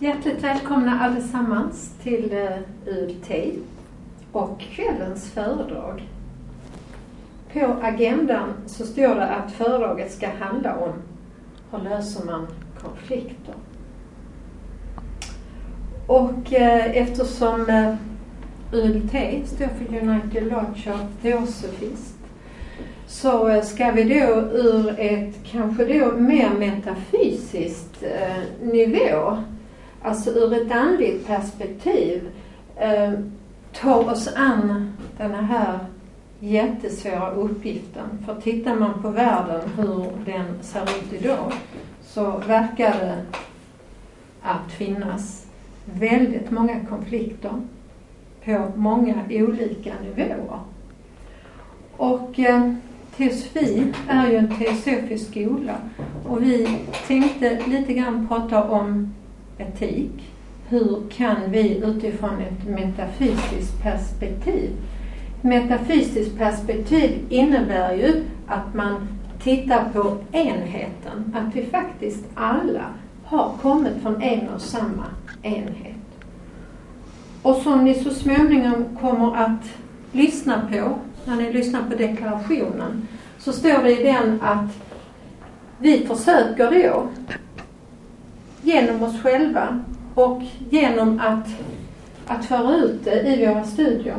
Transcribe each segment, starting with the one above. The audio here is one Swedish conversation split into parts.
Hjärtligt välkomna allesammans till eh, UT ULT och kvällens föredrag. På agendan så står det att föredraget ska handla om hur löser man konflikter? Och eh, eftersom eh, ULT står för United Lodge of Theosophists så eh, ska vi då ur ett kanske då mer metafysiskt eh, nivå, alltså ur ett andligt perspektiv, eh, ta oss an den här jättesvåra uppgiften. För tittar man på världen, hur den ser ut idag, så verkar det att finnas väldigt många konflikter på många olika nivåer. Och eh, teosofi är ju en teosofisk skola och vi tänkte lite grann prata om etik. Hur kan vi utifrån ett metafysiskt perspektiv Metafysiskt perspektiv innebär ju att man tittar på enheten, att vi faktiskt alla har kommit från en och samma enhet. Och som ni så småningom kommer att lyssna på, när ni lyssnar på deklarationen, så står det i den att vi försöker då genom oss själva och genom att, att föra ut det i våra studier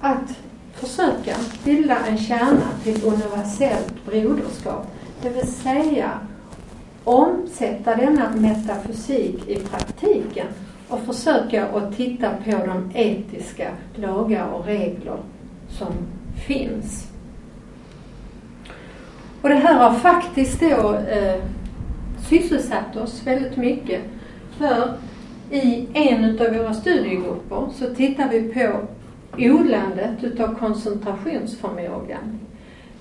att försöka bilda en kärna till universellt broderskap. Det vill säga omsätta denna metafysik i praktiken och försöka att titta på de etiska lagar och regler som finns. Och det här har faktiskt då eh, sysselsatt oss väldigt mycket. För i en av våra studiegrupper så tittar vi på odlandet utav koncentrationsförmågan.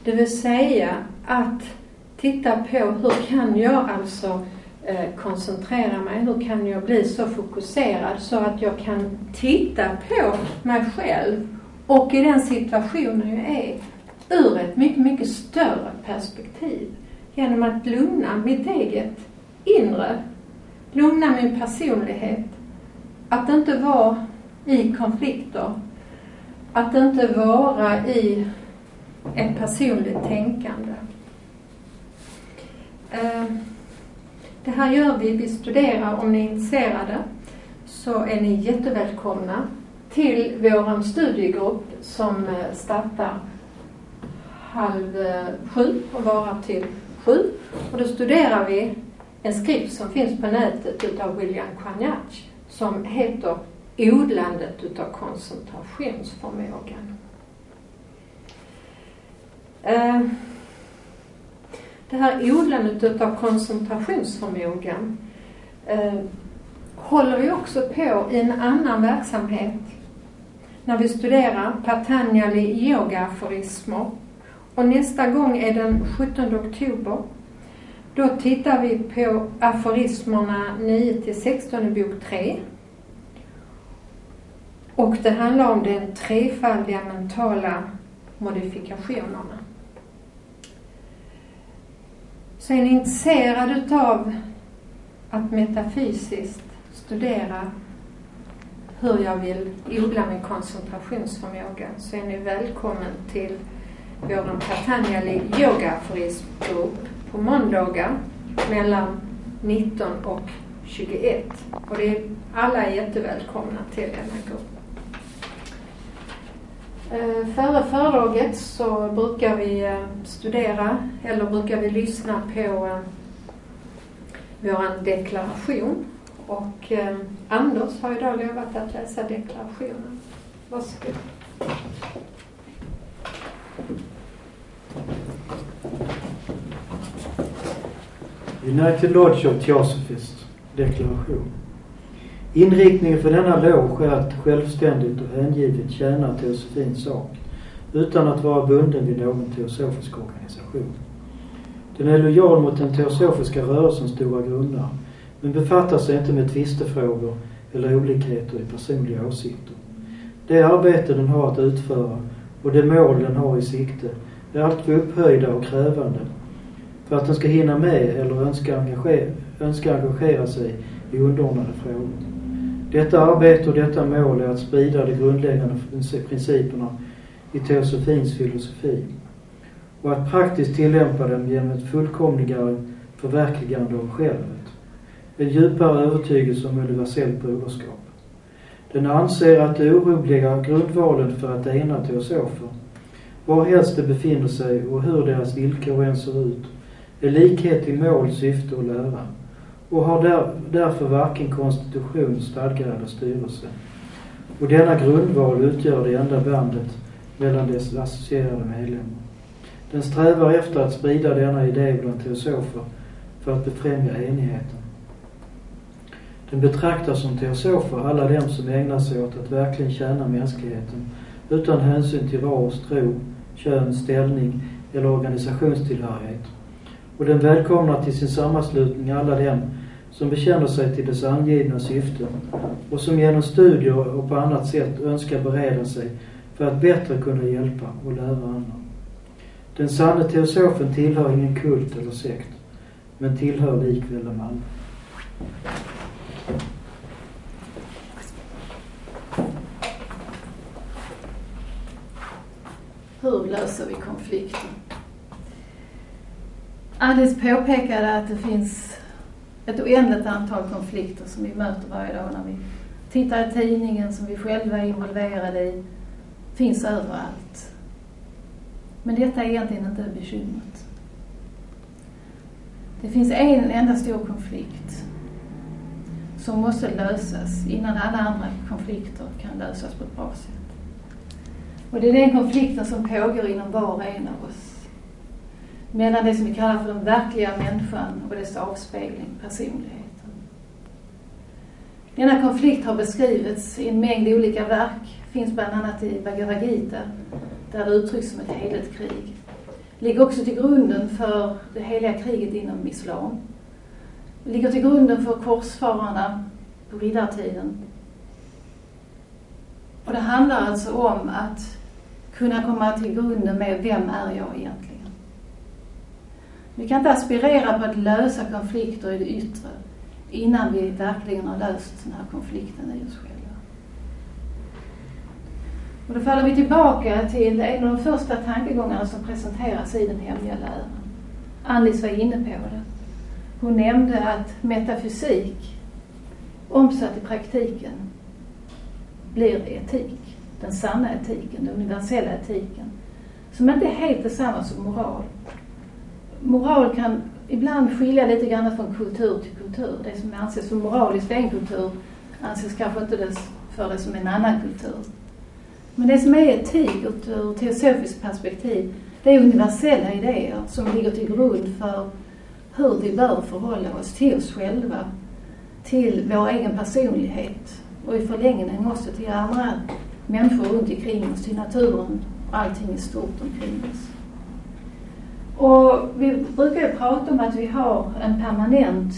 Det vill säga att titta på hur kan jag alltså eh, koncentrera mig, hur kan jag bli så fokuserad så att jag kan titta på mig själv och i den situationen jag är ur ett mycket, mycket större perspektiv genom att lugna mitt eget inre, lugna min personlighet, att inte vara i konflikter. Att inte vara i ett personligt tänkande. Eh, det här gör vi, vi studerar, om ni är intresserade så är ni jättevälkomna till vår studiegrupp som eh, startar halv eh, sju och varar till 7 Och då studerar vi en skrift som finns på nätet utav William Quanach som heter odlandet utav koncentrationsförmågan. Eh, det här odlandet utav koncentrationsförmågan eh, håller vi också på i en annan verksamhet när vi studerar Patanjali yoga-aforismer. Och nästa gång är den 17 oktober. Då tittar vi på aforismerna 9 till 16 i bok 3 och det handlar om de trefaldiga mentala modifikationerna. Så är ni intresserade utav att metafysiskt studera hur jag vill odla min koncentrationsförmåga så är ni välkommen till vår Patanjali yoga-aforismgrupp på måndagar mellan 19 och 21. Och det är, alla är jättevälkomna till denna grupp. Eh, före föredraget så brukar vi eh, studera eller brukar vi lyssna på eh, vår deklaration. Och eh, Anders har idag lovat att läsa deklarationen. Varsågod. United Lodge of Theosophists deklaration. Inriktningen för denna loge är att självständigt och hängivet tjäna teosofins sak utan att vara bunden vid någon teosofisk organisation. Den är lojal mot den teosofiska rörelsens stora grundare men befattar sig inte med tvistefrågor eller olikheter i personliga åsikter. Det arbete den har att utföra och det mål den har i sikte är alltför upphöjda och krävande för att den ska hinna med eller önska engagera, önska engagera sig i underordnade frågor. Detta arbete och detta mål är att sprida de grundläggande principerna i teosofins filosofi och att praktiskt tillämpa dem genom ett fullkomligare förverkligande av självet. En djupare övertygelse om universellt broderskap. Den anser att det orubbliga grundvalen för att ena teosofer, varhelst de befinner sig och hur deras villkor än ser ut, är likhet i mål, syfte och lära och har där, därför varken konstitution, stadgar eller styrelse. Och denna grundval utgör det enda bandet mellan dess associerade medlemmar. Den strävar efter att sprida denna idé bland teosofer för att befrämja enigheten. Den betraktar som teosofer alla dem som ägnar sig åt att verkligen tjäna mänskligheten utan hänsyn till ras, tro, kön, ställning eller organisationstillhörighet. Och den välkomnar till sin sammanslutning alla dem som bekänner sig till dess angivna syften och som genom studier och på annat sätt önskar bereda sig för att bättre kunna hjälpa och lära andra. Den sanne teosofen tillhör ingen kult eller sekt, men tillhör likväl dem alla. Hur löser vi konflikter? Alice påpekade att det finns ett oändligt antal konflikter som vi möter varje dag när vi tittar i tidningen, som vi själva är involverade i. Finns överallt. Men detta är egentligen inte bekymret. Det finns en enda stor konflikt som måste lösas innan alla andra konflikter kan lösas på ett bra sätt. Och det är den konflikten som pågår inom var och en av oss mellan det som vi kallar för den verkliga människan och dess avspegling, personligheten. Denna konflikt har beskrivits i en mängd olika verk, finns bland annat i Bhagavad Gita, där det uttrycks som ett heligt krig. Ligger också till grunden för det heliga kriget inom islam. Ligger till grunden för korsfararna på riddartiden. Och det handlar alltså om att kunna komma till grunden med vem är jag egentligen? Vi kan inte aspirera på att lösa konflikter i det yttre innan vi verkligen har löst den här konflikten i oss själva. Och då faller vi tillbaka till en av de första tankegångarna som presenteras i den hemliga läran. Alice var inne på det. Hon nämnde att metafysik omsatt i praktiken blir etik. Den sanna etiken, den universella etiken. Som inte är helt detsamma som moral moral kan ibland skilja lite grann från kultur till kultur. Det som anses som moraliskt i en kultur anses kanske inte dess för det som en annan kultur. Men det som är etik ur ett teosofiskt perspektiv, det är universella idéer som ligger till grund för hur vi bör förhålla oss till oss själva, till vår egen personlighet och i förlängningen också till andra människor runt omkring oss, till naturen och allting i stort omkring oss. Och vi brukar ju prata om att vi har en permanent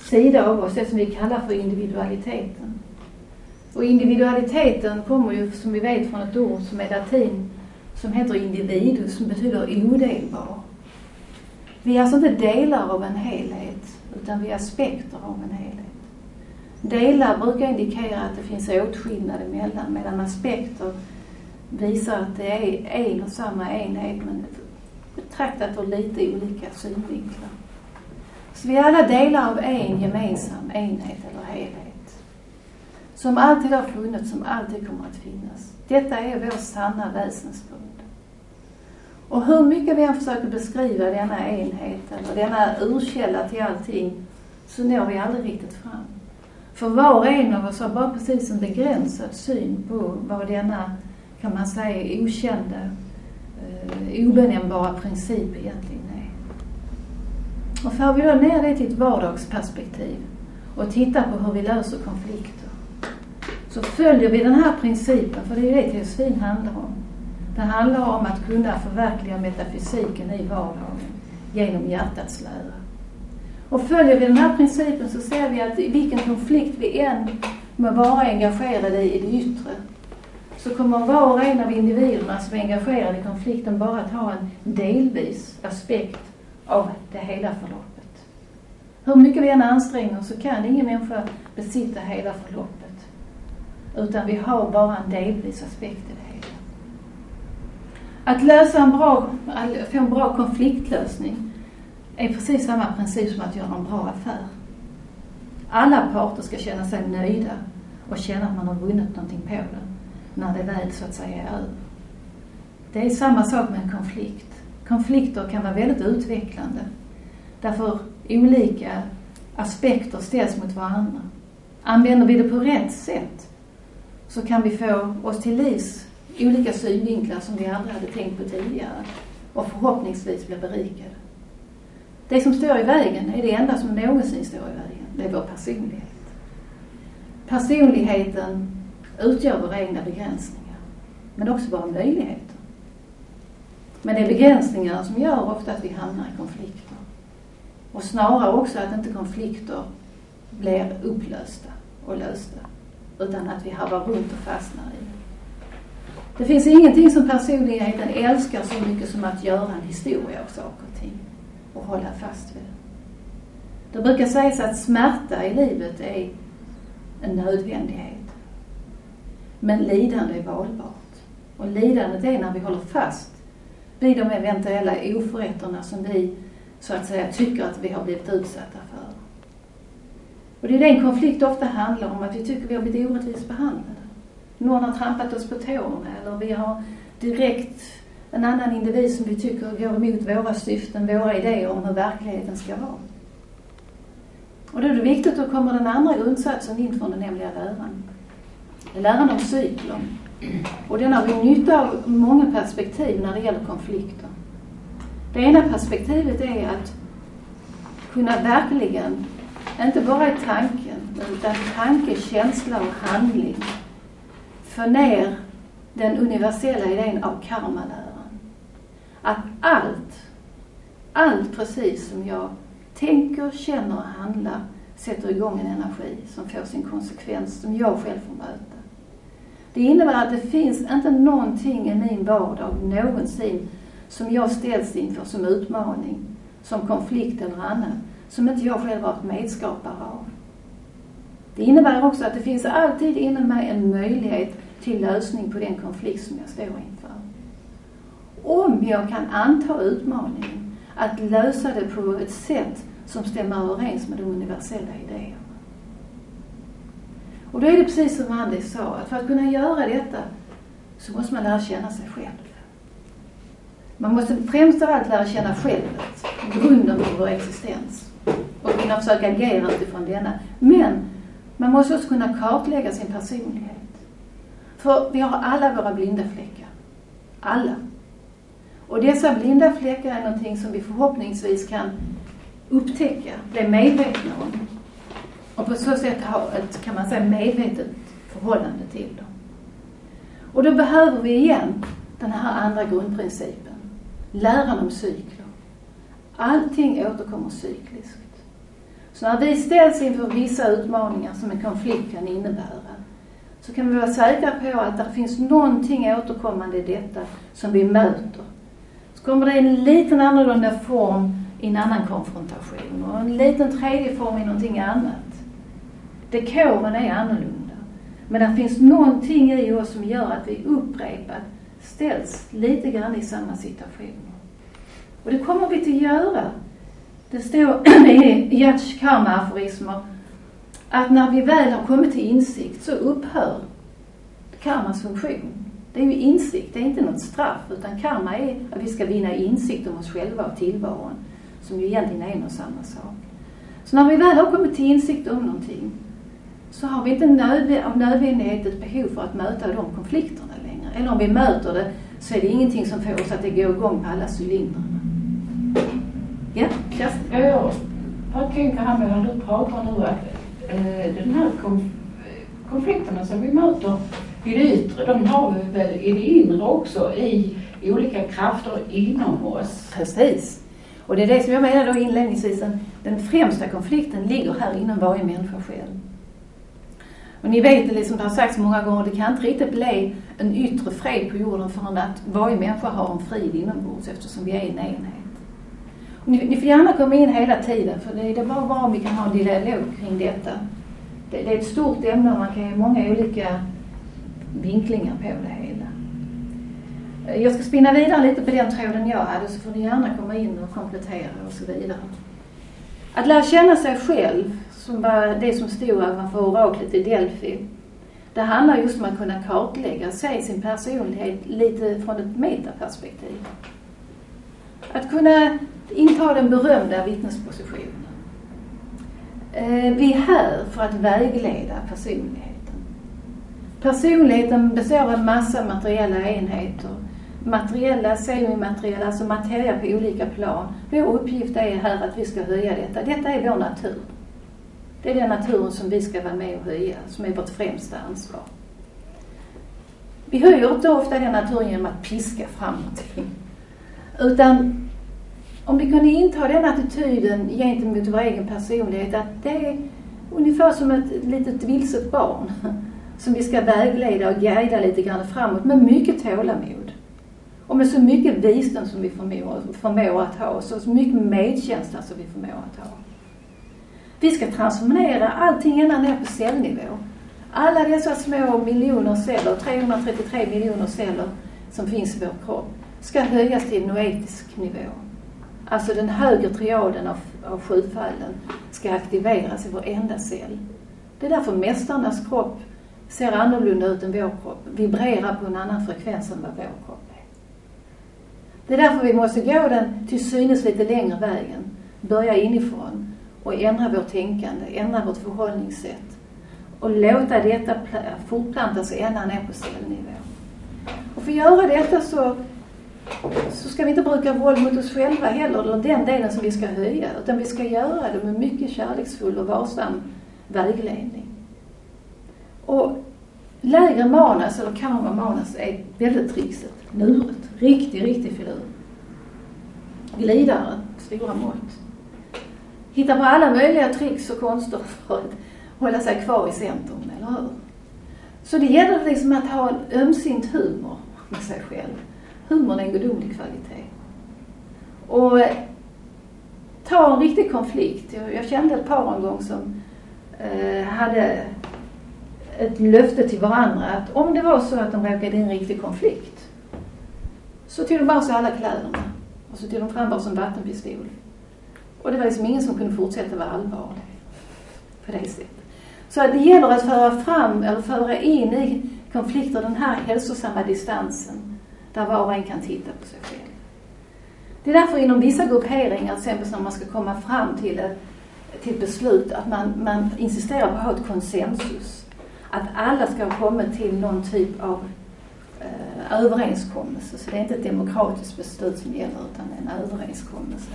sida av oss, det som vi kallar för individualiteten. Och individualiteten kommer ju som vi vet från ett ord som är latin som heter individus, som betyder odelbar. Vi är alltså inte delar av en helhet, utan vi är aspekter av en helhet. Delar brukar indikera att det finns åtskillnad emellan, medan aspekter visar att det är en och samma enhet, men betraktat ur lite olika synvinklar. Så vi är alla delar av en gemensam enhet eller helhet. Som alltid har funnits, som alltid kommer att finnas. Detta är vår sanna väsensgrund. Och hur mycket vi än försöker beskriva denna enhet eller denna urkälla till allting så når vi aldrig riktigt fram. För var och en av oss har bara precis en begränsad syn på vad denna, kan man säga, okända eh, obenämnbara princip egentligen är. Och för vi då ner det till ett vardagsperspektiv och tittar på hur vi löser konflikter så följer vi den här principen, för det är det teosofin handlar om. Det handlar om att kunna förverkliga metafysiken i vardagen genom hjärtats lära. Och följer vi den här principen så ser vi att i vilken konflikt vi än må vara engagerade i, i det yttre så kommer var och en av individerna som är engagerade i konflikten bara att ha en delvis aspekt av det hela förloppet. Hur mycket vi än anstränger så kan ingen människa besitta hela förloppet. Utan vi har bara en delvis aspekt i det hela. Att lösa en bra, få en bra konfliktlösning är precis samma princip som att göra en bra affär. Alla parter ska känna sig nöjda och känna att man har vunnit någonting på det när det väl så att säga är över. Det är samma sak med en konflikt. Konflikter kan vara väldigt utvecklande. Därför olika aspekter ställs mot varandra. Använder vi det på rätt sätt så kan vi få oss till livs olika synvinklar som vi aldrig hade tänkt på tidigare och förhoppningsvis bli berikade. Det som står i vägen är det enda som någonsin står i vägen. Det är vår personlighet. Personligheten utgör våra egna begränsningar, men också våra möjligheter. Men det är begränsningarna som gör ofta att vi hamnar i konflikter. Och snarare också att inte konflikter blir upplösta och lösta, utan att vi harvar runt och fastnar i det. Det finns ingenting som personligheten älskar så mycket som att göra en historia av saker och ting och hålla fast vid det. Det brukar sägas att smärta i livet är en nödvändighet. Men lidande är valbart. Och lidandet är när vi håller fast vid de eventuella oförrätterna som vi så att säga tycker att vi har blivit utsatta för. Och det är den konflikt ofta handlar om, att vi tycker vi har blivit orättvist behandlade. Någon har trampat oss på tårna eller vi har direkt en annan individ som vi tycker går emot våra syften, våra idéer om hur verkligheten ska vara. Och då är det viktigt, då kommer den andra grundsatsen in från den hemliga läran. Läran om cykler. Och den har vi nytta av många perspektiv när det gäller konflikter. Det ena perspektivet är att kunna verkligen, inte bara i tanken, utan tanke, känsla och handling, få ner den universella idén av karmaläran. Att allt, allt precis som jag tänker, känner och handlar sätter igång en energi som får sin konsekvens, som jag själv får möta. Det innebär att det finns inte någonting i min vardag någonsin som jag ställs inför som utmaning, som konflikt eller annat, som inte jag själv varit medskapare av. Det innebär också att det finns alltid inom mig en möjlighet till lösning på den konflikt som jag står inför. Om jag kan anta utmaningen att lösa det på ett sätt som stämmer överens med de universella idéerna. Och då är det precis som Andy sa, att för att kunna göra detta så måste man lära känna sig själv. Man måste främst av allt lära känna självet, grunden för vår existens. Och kunna försöka agera utifrån denna. Men man måste också kunna kartlägga sin personlighet. För vi har alla våra blinda fläckar. Alla. Och dessa blinda fläckar är någonting som vi förhoppningsvis kan upptäcka, bli medvetna om och på så sätt ha ett, kan man säga, medvetet förhållande till dem. Och då behöver vi igen den här andra grundprincipen, läran om cykler. Allting återkommer cykliskt. Så när vi ställs inför vissa utmaningar som en konflikt kan innebära, så kan vi vara säkra på att det finns någonting återkommande i detta som vi möter. Så kommer det en liten annorlunda form i en annan konfrontation och en liten tredje form i någonting annat. Dekoren är annorlunda. Men det finns någonting i oss som gör att vi upprepat ställs lite grann i samma situationer. Och det kommer vi till göra. Det står i Yatch karma-aforismer att när vi väl har kommit till insikt så upphör karmas funktion. Det är ju insikt, det är inte något straff utan karma är att vi ska vinna insikt om oss själva och tillvaron som ju egentligen är en och samma sak. Så när vi väl har kommit till insikt om någonting så har vi inte nödv av nödvändighet ett behov för att möta de konflikterna längre. Eller om vi möter det så är det ingenting som får oss att det går igång på alla cylindrar. Ja, Kerstin? Ja, jag bara tänker här medan du pratar nu att eh, den här konf konflikterna som vi möter i det yttre, de har vi väl i det inre också i olika krafter inom oss. Precis. Och det är det som jag menar då inledningsvis, den främsta konflikten ligger här inom varje människa själv. Och ni vet, det som liksom, det har sagts många gånger, det kan inte riktigt bli en yttre fred på jorden förrän att varje människa har en frid inombords eftersom vi är en enhet. ni, ni får gärna komma in hela tiden för det är bara bra om vi kan ha en dialog kring detta. Det, det är ett stort ämne och man kan ge många olika vinklingar på det hela. Jag ska spinna vidare lite på den tråden jag hade så får ni gärna komma in och komplettera och så vidare. Att lära känna sig själv, som var det som stod ovanför oraklet i Delphi, det handlar just om att kunna kartlägga, se sin personlighet lite från ett metaperspektiv. Att kunna inta den berömda vittnespositionen. Eh, vi är här för att vägleda personligheten. Personligheten består av en massa materiella enheter. Materiella, semimateriella, alltså materia på olika plan. Vår uppgift är här att vi ska höja detta. Detta är vår natur. Det är den naturen som vi ska vara med och höja, som är vårt främsta ansvar. Vi höjer inte ofta den naturen genom att piska fram någonting. Utan om vi kunde inta den attityden gentemot vår egen personlighet att det är ungefär som ett litet vilset barn som vi ska vägleda och guida lite grann framåt med mycket tålamod. Och med så mycket visdom som vi förmår, förmår att ha, så mycket medkänsla som vi förmår att ha. Vi ska transformera allting ända ner på cellnivå. Alla dessa små miljoner celler, 333 miljoner celler som finns i vår kropp, ska höjas till noetisk nivå. Alltså den högre triaden av, av sjufalden ska aktiveras i varenda cell. Det är därför mästarnas kropp ser annorlunda ut än vår kropp, vibrerar på en annan frekvens än vad vår kropp är. Det är därför vi måste gå den till synes lite längre vägen, börja inifrån och ändra vårt tänkande, ändra vårt förhållningssätt och låta detta fortplanta sig ända ner på cellnivå. Och för att göra detta så så ska vi inte bruka våld mot oss själva heller, eller den delen som vi ska höja, utan vi ska göra det med mycket kärleksfull och varsam vägledning. Och lägre manas, eller karma manus, är väldigt trixigt, lurigt, riktigt, riktigt filur. Glidare, stora mått. Hittar på alla möjliga tricks och konster för att hålla sig kvar i centrum, eller hur? Så det gäller liksom att ha en ömsint humor med sig själv humorn är en gudomlig kvalitet. Och eh, ta en riktig konflikt. Jag, jag kände ett par en gång som eh, hade ett löfte till varandra att om det var så att de råkade i en riktig konflikt så tog de av sig alla kläderna och så tog de fram varsin vattenpistol. Och det var liksom ingen som kunde fortsätta vara allvarlig på det sättet. Så det gäller att föra fram, eller föra in i konflikter den här hälsosamma distansen där var och en kan titta på sig själv. Det är därför inom vissa grupperingar, till exempel när man ska komma fram till ett, till ett beslut, att man, man insisterar på att ha ett konsensus. Att alla ska ha kommit till någon typ av eh, överenskommelse. Så det är inte ett demokratiskt beslut som gäller utan en överenskommelse.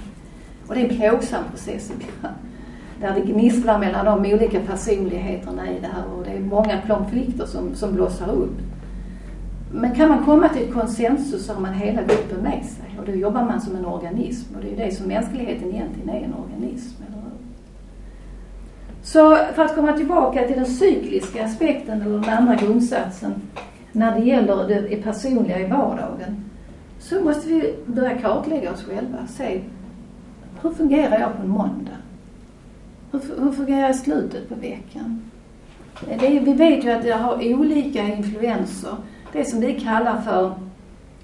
Och det är en plågsam process ibland. Där det gnisslar mellan de olika personligheterna i det här och det är många konflikter som, som blossar upp. Men kan man komma till ett konsensus så har man hela gruppen med sig och då jobbar man som en organism och det är ju det som mänskligheten egentligen är, en organism. Eller? Så för att komma tillbaka till den cykliska aspekten eller den andra grundsatsen när det gäller det personliga i vardagen så måste vi börja kartlägga oss själva. Se, hur fungerar jag på en måndag? Hur, hur fungerar jag i slutet på veckan? Det, vi vet ju att jag har olika influenser det som vi kallar för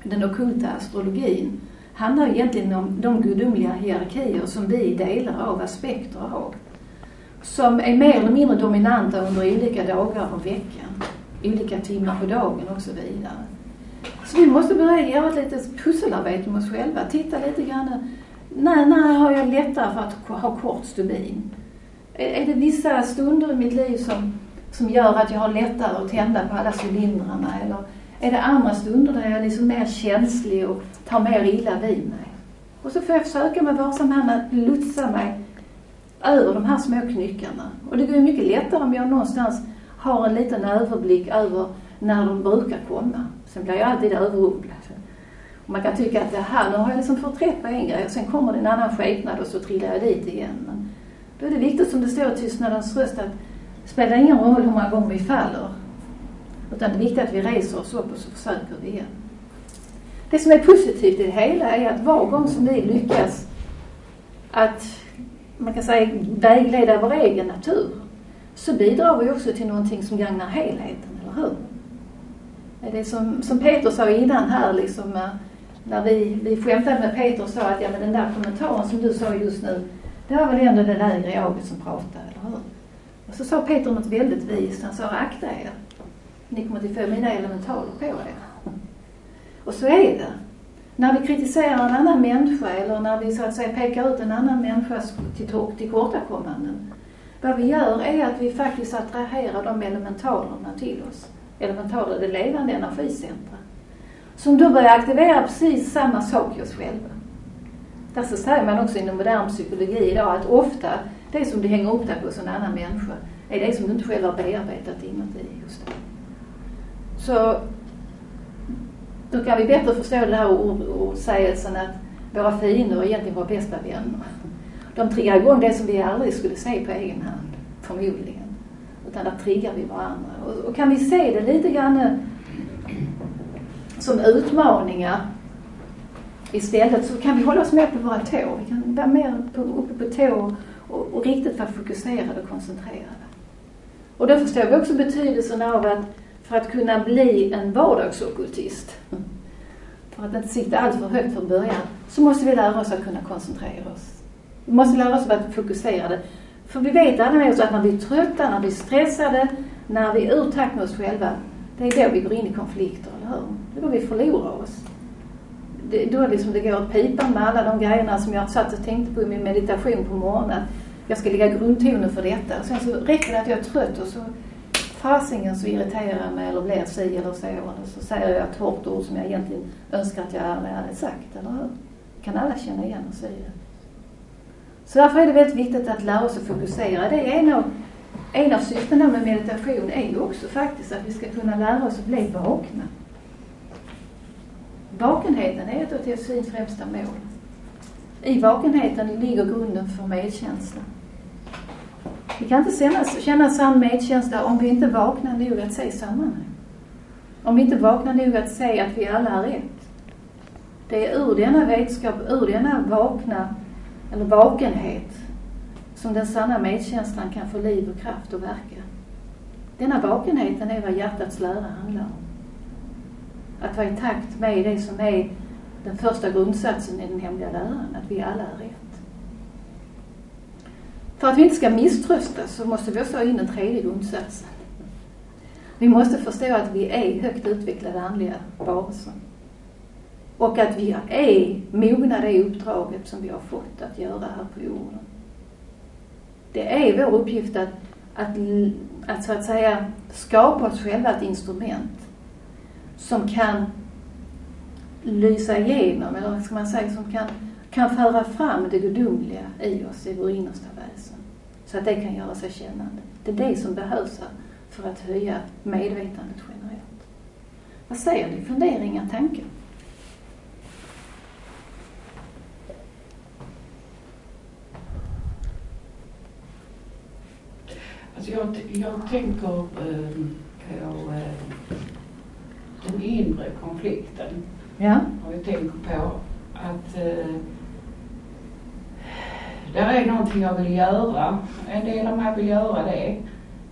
den okulta astrologin handlar egentligen om de gudomliga hierarkier som vi delar av, aspekter av. Som är mer eller mindre dominanta under olika dagar och veckan, olika timmar på dagen och så vidare. Så vi måste börja göra ett litet pusselarbete med oss själva. Titta lite grann. När, när har jag lättare för att ha kort stubin? Är, är det vissa stunder i mitt liv som, som gör att jag har lättare att tända på alla cylindrarna? Eller är det andra stunder där jag liksom är liksom mer känslig och tar mer illa vid mig. Och så får jag försöka med varsam hand att lotsa mig över de här små knyckarna. Och det går ju mycket lättare om jag någonstans har en liten överblick över när de brukar komma. Sen blir jag alltid överrumplad. Och man kan tycka att det här, nu har jag liksom fått rätt på en grej och sen kommer det en annan skepnad och så trillar jag dit igen. Men då är det viktigt som det står i tystnadens röst att det spelar ingen roll hur många gånger vi faller. Utan det är viktigt att vi reser oss upp och så försöker vi igen. Det som är positivt i det hela är att var gång som vi lyckas att man kan säga vägleda vår egen natur så bidrar vi också till någonting som gagnar helheten, eller hur? Det är som, som Peter sa innan här liksom eh, när vi, vi skämtade med Peter och sa att ja men den där kommentaren som du sa just nu det var väl ändå det lägre jaget som pratade, eller hur? Och så sa Peter något väldigt vist. Han sa akta er. Ni kommer att få mina elementaler på er. Och så är det. När vi kritiserar en annan människa eller när vi så att säga pekar ut en annan människas tillkortakommanden. Vad vi gör är att vi faktiskt attraherar de elementalerna till oss. Elementaler, det levande energicentra. Som då börjar aktivera precis samma sak i oss själva. Därför säger man också inom modern psykologi idag att ofta det som du hänger upp dig på hos en annan människa är det som du inte själv har bearbetat inuti hos dig. Så då kan vi bättre förstå det här ordsägelsen att våra fiender är egentligen våra bästa vänner. De triggar igång det som vi aldrig skulle se på egen hand, förmodligen. Utan där triggar vi varandra. Och, och kan vi se det lite grann som utmaningar istället så kan vi hålla oss mer på våra tår. Vi kan vara mer på, uppe på tå och, och riktigt vara fokuserade och koncentrerade. Och då förstår vi också betydelsen av att för att kunna bli en vardagsockultist, för att inte sitta allt för högt från början, så måste vi lära oss att kunna koncentrera oss. Vi måste lära oss att vara fokuserade. För vi vet alla med oss att när vi är trötta, när vi är stressade, när vi är ur takt med oss själva, det är då vi går in i konflikter, hör. Det är då vi förlorar oss. Det, då liksom det går åt pipan med alla de grejerna som jag satt och tänkte på i min meditation på morgonen. Jag ska lägga grundtonen för detta. Sen så räcker det att jag är trött och så fasingen så irriterar jag mig eller blir si eller så. Eller så säger jag ett hårt ord som jag egentligen önskar att jag aldrig hade sagt, eller hur? kan alla känna igen och säga det. Så därför är det väldigt viktigt att lära oss att fokusera. Det är en av, en av syftena med meditation är ju också faktiskt att vi ska kunna lära oss att bli vakna. Vakenheten är ett av teosofins främsta mål. I vakenheten ligger grunden för medkänsla. Vi kan inte känna, känna sann medkänsla om vi inte vaknar nog att se sammanhang. Om vi inte vaknar nog att se att vi alla har rätt. Det är ur denna vetskap, ur denna vakna, eller vakenhet, som den sanna medkänslan kan få liv och kraft att verka. Denna vakenheten är vad hjärtats lära handlar om. Att vara i takt med det som är den första grundsatsen i den hemliga läran, att vi alla är rätt. För att vi inte ska misströstas så måste vi också ha in den tredje grundsatsen. Vi måste förstå att vi är högt utvecklade andliga varelser. Och att vi är mogna det uppdraget som vi har fått att göra här på jorden. Det är vår uppgift att, att, att så att säga skapa oss själva ett instrument som kan lysa igenom, eller vad ska man säga, som kan, kan föra fram det gudomliga i oss, i vår innersta väsen. Så att det kan göra sig kännande. Det är det som behövs för att höja medvetandet generellt. Vad säger ni? Funderingar, tankar? Alltså jag, jag tänker eh, på eh, den inre konflikten. Ja. Och jag tänker på att eh, det är någonting jag vill göra. En del av mig vill göra det.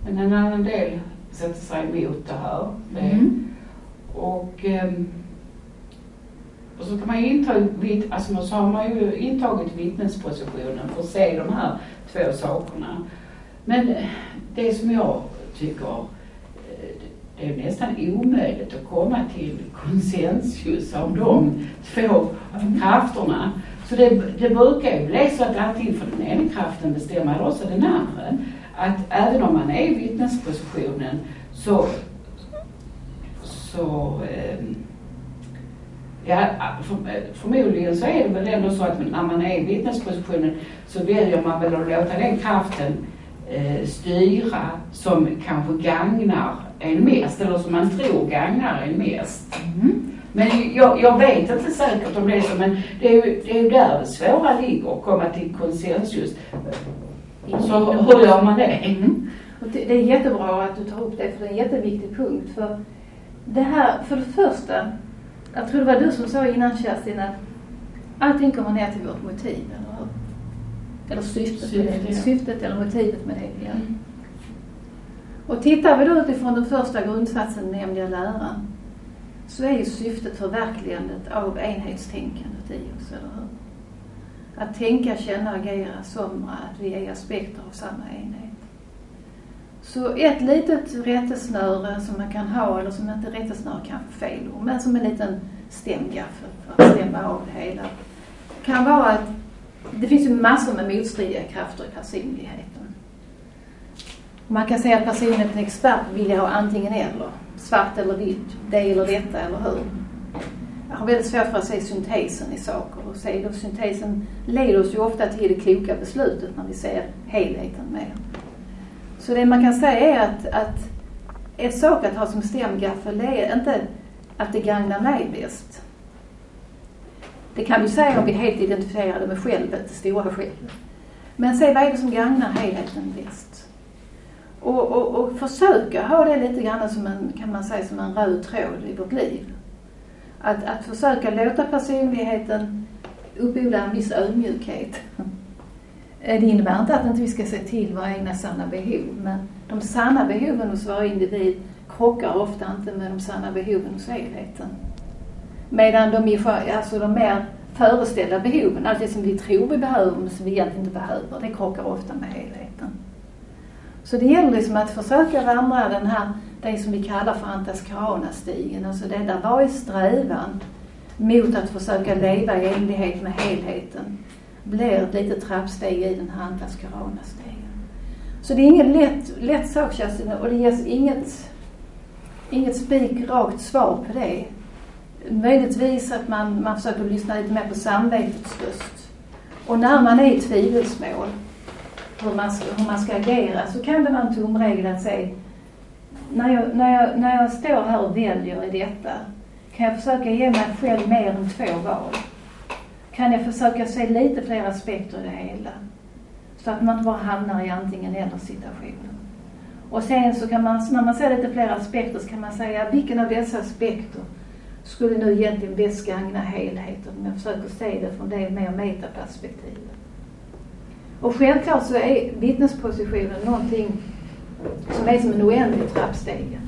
Men en annan del sätter sig emot det här. Mm. Och, um, och så kan man inta, alltså så har man ju intagit vittnespositionen för att se de här två sakerna. Men det som jag tycker eh, det är nästan omöjligt att komma till konsensus om de två krafterna. Så det, det brukar ju bli så att antingen får den ena kraften bestämma eller också den andra. Att även om man är i vittnespositionen så, så ehm, Ja, för, förmodligen så är det väl ändå så att när man är i vittnespositionen så väljer man väl att låta den kraften eh, styra som kanske gagnar en mest, eller som man tror gagnar en mest. Mm. Men jag, jag, vet inte säkert om det är så, men det är ju, det är ju där det svåra ligger, att komma till konsensus. Så hur gör man det? Mm. Det, är jättebra att du tar upp det, för det är en jätteviktig punkt. För det här, för det första, jag tror det var du som sa innan Kerstin att allting kommer ner till vårt motiv, eller hur? Eller syftet, Syfte, med det. ja. syftet eller motivet med det. Ja. Mm. Och tittar vi då utifrån den första grundsatsen, nämligen läran, så är ju syftet förverkligandet av enhetstänkandet i oss, eller hur? Att tänka, känna, agera som att vi är aspekter av samma enhet. Så ett litet rättesnöre som man kan ha, eller som inte rättesnöre kanske fel ord, men som en liten stämgaffel för att stämma av det hela, kan vara att det finns ju massor med motstridiga krafter i personligheten. Man kan säga att personen är expert vill ha antingen eller, svart eller vitt, det eller detta, eller hur? Jag har väldigt svårt för att se syntesen i saker och se då syntesen leder oss ju ofta till det kloka beslutet när vi ser helheten mer. Så det man kan säga är att, att ett sak att ha som stämgaffel det är inte att det gagnar mig bäst. Det kan vi säga om vi är helt identifierade med självet, det stora självet. Men se vad är det som gagnar helheten bäst? Och, och, och försöka ha det lite grann som en, kan man säga, som en röd tråd i vårt liv. Att, att försöka låta personligheten uppodla en viss ödmjukhet. Eh, det innebär inte att inte vi ska se till våra egna sanna behov, men de sanna behoven hos varje individ krockar ofta inte med de sanna behoven hos helheten. Medan de, alltså de mer föreställda behoven, allt det som vi tror vi behöver men som vi egentligen inte behöver, det krockar ofta med helheten. Så det gäller liksom att försöka vandra den här, det som vi kallar för antaskarana-stigen, alltså det där varje strävan mot att försöka leva i enlighet med helheten blir ett litet trappsteg i den här antaskarana-stigen. Så det är ingen lätt, lätt sak Kerstin och det ges inget, inget spikrakt svar på det. Möjligtvis att man, man försöker lyssna lite mer på samvetets röst. Och när man är i tvivelsmål hur man, ska, hur man ska agera så kan det vara en tumregel att säga när jag, när, jag, när jag står här och väljer i detta kan jag försöka ge mig själv mer än två val? Kan jag försöka se lite fler aspekter i det hela? Så att man inte bara hamnar i antingen eller situationen. Och sen så kan man, när man ser lite fler aspekter så kan man säga vilken av dessa aspekter skulle nu egentligen bäst gagna helheten om jag försöker se det från det mer metaperspektivet. Och självklart så är vittnespositionen någonting som är som en oändlig trappstege.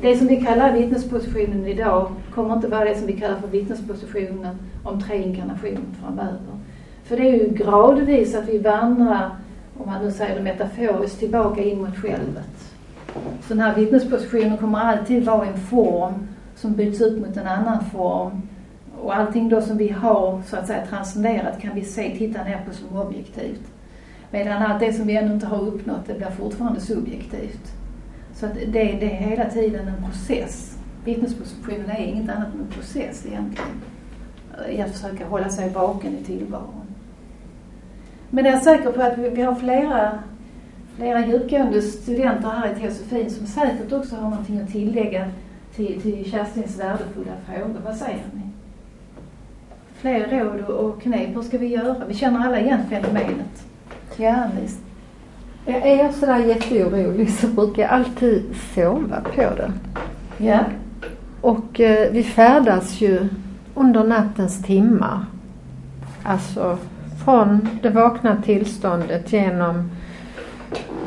Det som vi kallar vittnespositionen idag kommer inte vara det som vi kallar för vittnespositionen om tre inkarnationer framöver. För det är ju gradvis att vi vandrar, om man nu säger det metaforiskt, tillbaka in mot självet. Så den här vittnespositionen kommer alltid vara en form som byts ut mot en annan form. Och allting då som vi har så att säga transcenderat kan vi se, titta ner på som objektivt. Medan allt det som vi ännu inte har uppnått det blir fortfarande subjektivt. Så att det, det är hela tiden en process. Vittnespositionen är inget annat än en process egentligen. I att försöka hålla sig vaken i tillvaron. Men jag är säker på att vi, vi har flera, flera djupgående studenter här i teosofin som säkert också har någonting att tillägga till, till Kerstins värdefulla frågor. Vad säger ni? Fler råd och, och knep. Hur ska vi göra? Vi känner alla igen fenomenet. Ja, Alice. Är jag sådär jätteorolig så brukar jag alltid sova på den. Ja. Och eh, vi färdas ju under nattens timmar. Alltså från det vakna tillståndet genom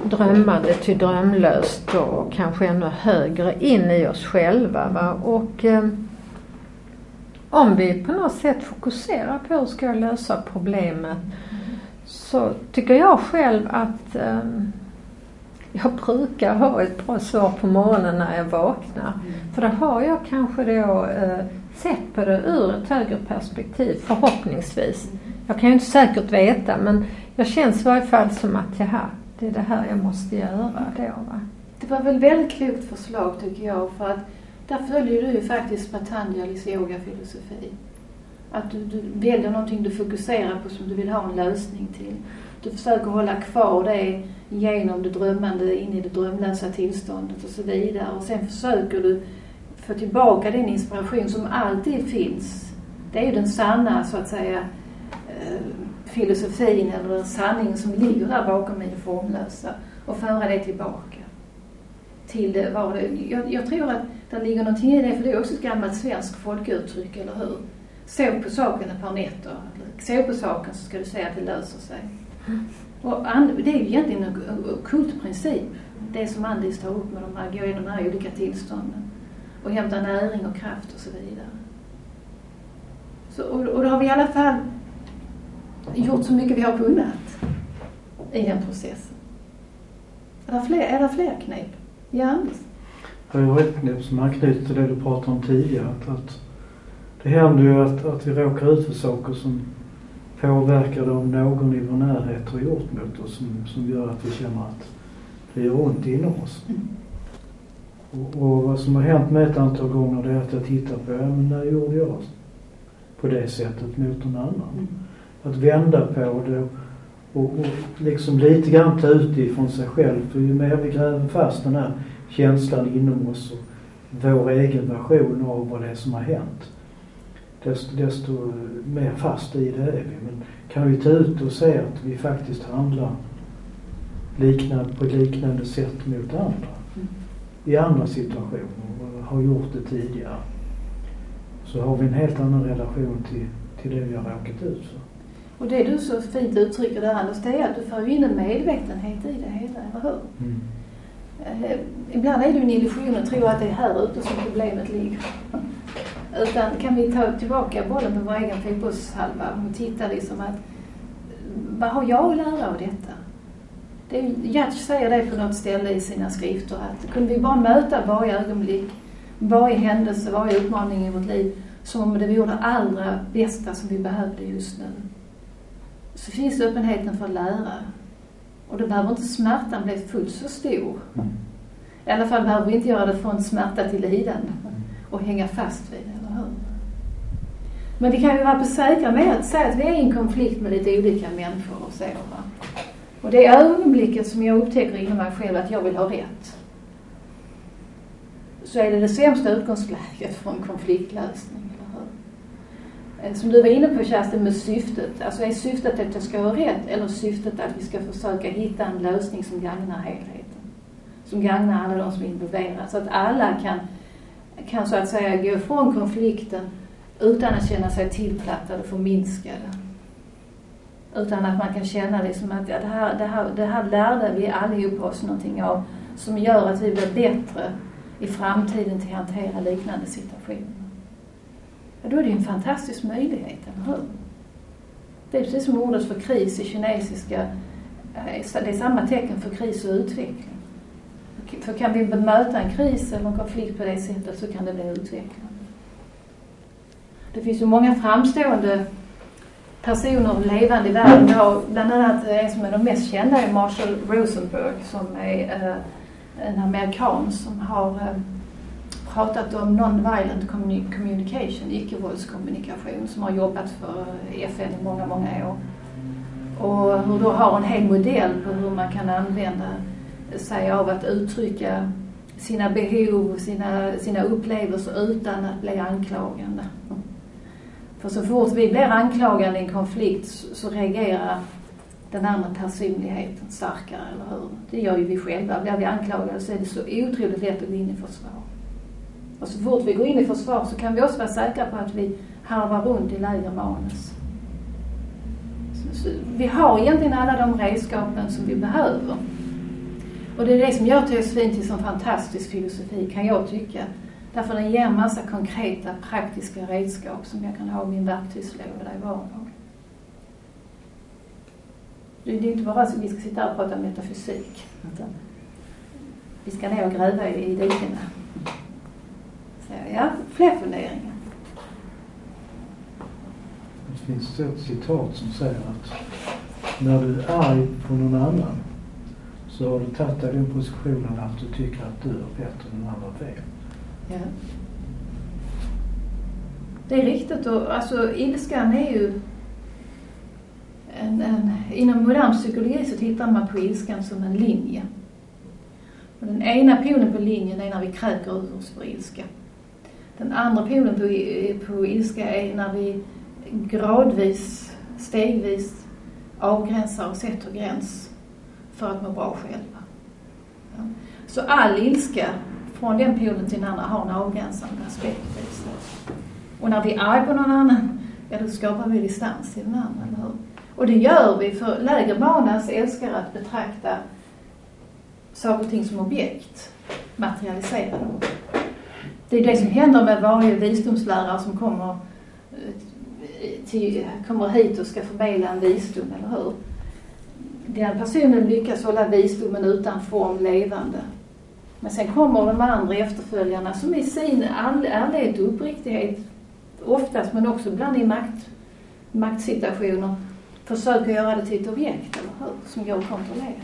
drömmande till drömlöst och kanske ännu högre in i oss själva. Va? Och eh, om vi på något sätt fokuserar på hur ska jag lösa problemet så tycker jag själv att eh, jag brukar ha ett bra svar på morgonen när jag vaknar. För då har jag kanske då eh, sett på det ur ett högre perspektiv, förhoppningsvis. Jag kan ju inte säkert veta men jag känns i varje fall som att jaha, det är det här jag måste göra då. Va? Det var väl väldigt klokt förslag tycker jag för att där följer du ju faktiskt Patanjalis yogafilosofi. Att du, du väljer någonting du fokuserar på som du vill ha en lösning till. Du försöker hålla kvar det genom det drömmande in i det drömlösa tillståndet och så vidare. Och sen försöker du få tillbaka den inspiration som alltid finns. Det är ju den sanna, så att säga, eh, filosofin eller sanningen som ligger där bakom i det formlösa och föra det tillbaka till det, var det. Jag, jag tror att det ligger någonting i det, för det är också ett gammalt svenskt folkuttryck, eller hur? sov på saken ett par nätter. Sov på saken så ska du se att det löser sig. Och and, det är ju egentligen en kult princip. Det som Andis tar upp med de här, gå igenom de här olika tillstånden. Och hämta näring och kraft och så vidare. Så, och, och då har vi i alla fall gjort så mycket vi har kunnat i den processen. Är det fler, är det fler knep? Ja? Jag har ett knep som anknyter till det du pratade om tidigare. Att, att det händer ju att, att vi råkar ut för saker som påverkade av någon i vår närhet har gjort mot oss som, som gör att vi känner att det gör ont inom oss. Och, och vad som har hänt mig ett antal gånger det är att jag tittar på, ja men när gjorde jag på det sättet mot någon annan? Mm. Att vända på det och, och liksom lite grann ta ut det ifrån sig själv. För ju mer vi gräver fast den här känslan inom oss och vår egen version av vad det är som har hänt desto, desto mer fast i det är vi. Men kan vi ta ut och se att vi faktiskt handlar liknande, på ett liknande sätt mot andra i andra situationer och har gjort det tidigare så har vi en helt annan relation till, till det vi har råkat ut för. Och det du så fint uttrycker där Anders, det är att du för in en medvetenhet i det hela, eller hur? Mm. Eh, ibland är det en illusion att tro att det är här ute som problemet ligger. Utan kan vi ta tillbaka bollen på vår egen fotbollshalva och titta liksom att vad har jag att lära av detta? Det är, Giertz säger det på något ställe i sina skrifter att kunde vi bara möta varje ögonblick, varje händelse, varje utmaning i vårt liv som om det vore det allra bästa som vi behövde just nu. Så finns öppenheten för att lära. Och då behöver inte smärtan bli fullt så stor. Mm. I alla fall behöver vi inte göra det från smärta till lidande och hänga fast vid det, eller hur? Men vi kan ju vara på säkra med att säga att vi är i en konflikt med lite olika människor och så. Va? Och det är ögonblicket som jag upptäcker inom mig själv att jag vill ha rätt. Så är det det sämsta utgångsläget för en konfliktlösning, Eh, som du var inne på Kerstin med syftet. Alltså är syftet att jag ska ha rätt eller syftet att vi ska försöka hitta en lösning som gagnar helheten? Som gagnar alla de som är involverade. Så att alla kan, kan så att säga gå ifrån konflikten utan att känna sig tillplattade och förminskade. Utan att man kan känna liksom att ja, det, här, det, här, det här lärde vi allihopa oss någonting av som gör att vi blir bättre i framtiden till att hantera liknande situationer. Ja, då är det ju en fantastisk möjlighet, eller hur? Det är precis som ordet för kris i kinesiska. Eh, det är samma tecken för kris och utveckling. För kan vi bemöta en kris eller en konflikt på det sättet så kan det bli utvecklande. Det finns ju många framstående personer levande i världen idag. Bland annat eh, en som är de mest kända är Marshall Rosenberg som är eh, en amerikan som har pratat om non-violent communication, icke-våldskommunikation, som har jobbat för FN i många, många år. Och hur då har en hel modell på hur man kan använda sig av att uttrycka sina behov, sina, sina upplevelser utan att bli anklagande. För så fort vi blir anklagande i en konflikt så, så reagerar den andra personligheten starkare, eller hur? Det gör ju vi själva. Blir vi anklagade så är det så otroligt lätt att gå in i försvar. Och så fort vi går in i försvar så kan vi också vara säkra på att vi harvar runt i lägre manus. Så, så, vi har egentligen alla de redskapen som vi behöver. Och det är det som gör teosofin till en fantastisk filosofi, kan jag tycka. Därför den ger en massa konkreta, praktiska redskap som jag kan ha i min verktygslåda i vardagen. Det är inte bara så att vi ska sitta här och prata metafysik. Utan vi ska ner och gräva i, i dikena. Så, ja, fler funderingar. Det finns ett citat som säger att när du är arg på någon annan så har du tagit dig den positionen att du tycker att du har rätt och den andra fel. Ja. Det är riktigt och alltså ilskan är ju en, en, inom modern psykologi så tittar man på ilskan som en linje. Och den ena polen på linjen är när vi kräker ur oss för ilska. Den andra polen på, på ilska är när vi gradvis, stegvis avgränsar och sätter gräns för att må bra själva. Ja. Så all ilska från den polen till den andra har en avgränsande aspekt. Och när vi är arga på någon annan ja då skapar vi distans till den andra, eller hur? Och det gör vi för lägre barnas älskar att betrakta saker och ting som objekt, materialisera dem. Det är det som händer med varje visdomslärare som kommer, eh, till, kommer hit och ska förmedla en visdom, eller hur? Den personen lyckas hålla visdomen utan form levande. Men sen kommer de andra efterföljarna som i sin ärlighet och uppriktighet, oftast men också ibland i makt, maktsituationer, försöker göra det till ett objekt, eller hur? Som går att kontrollera.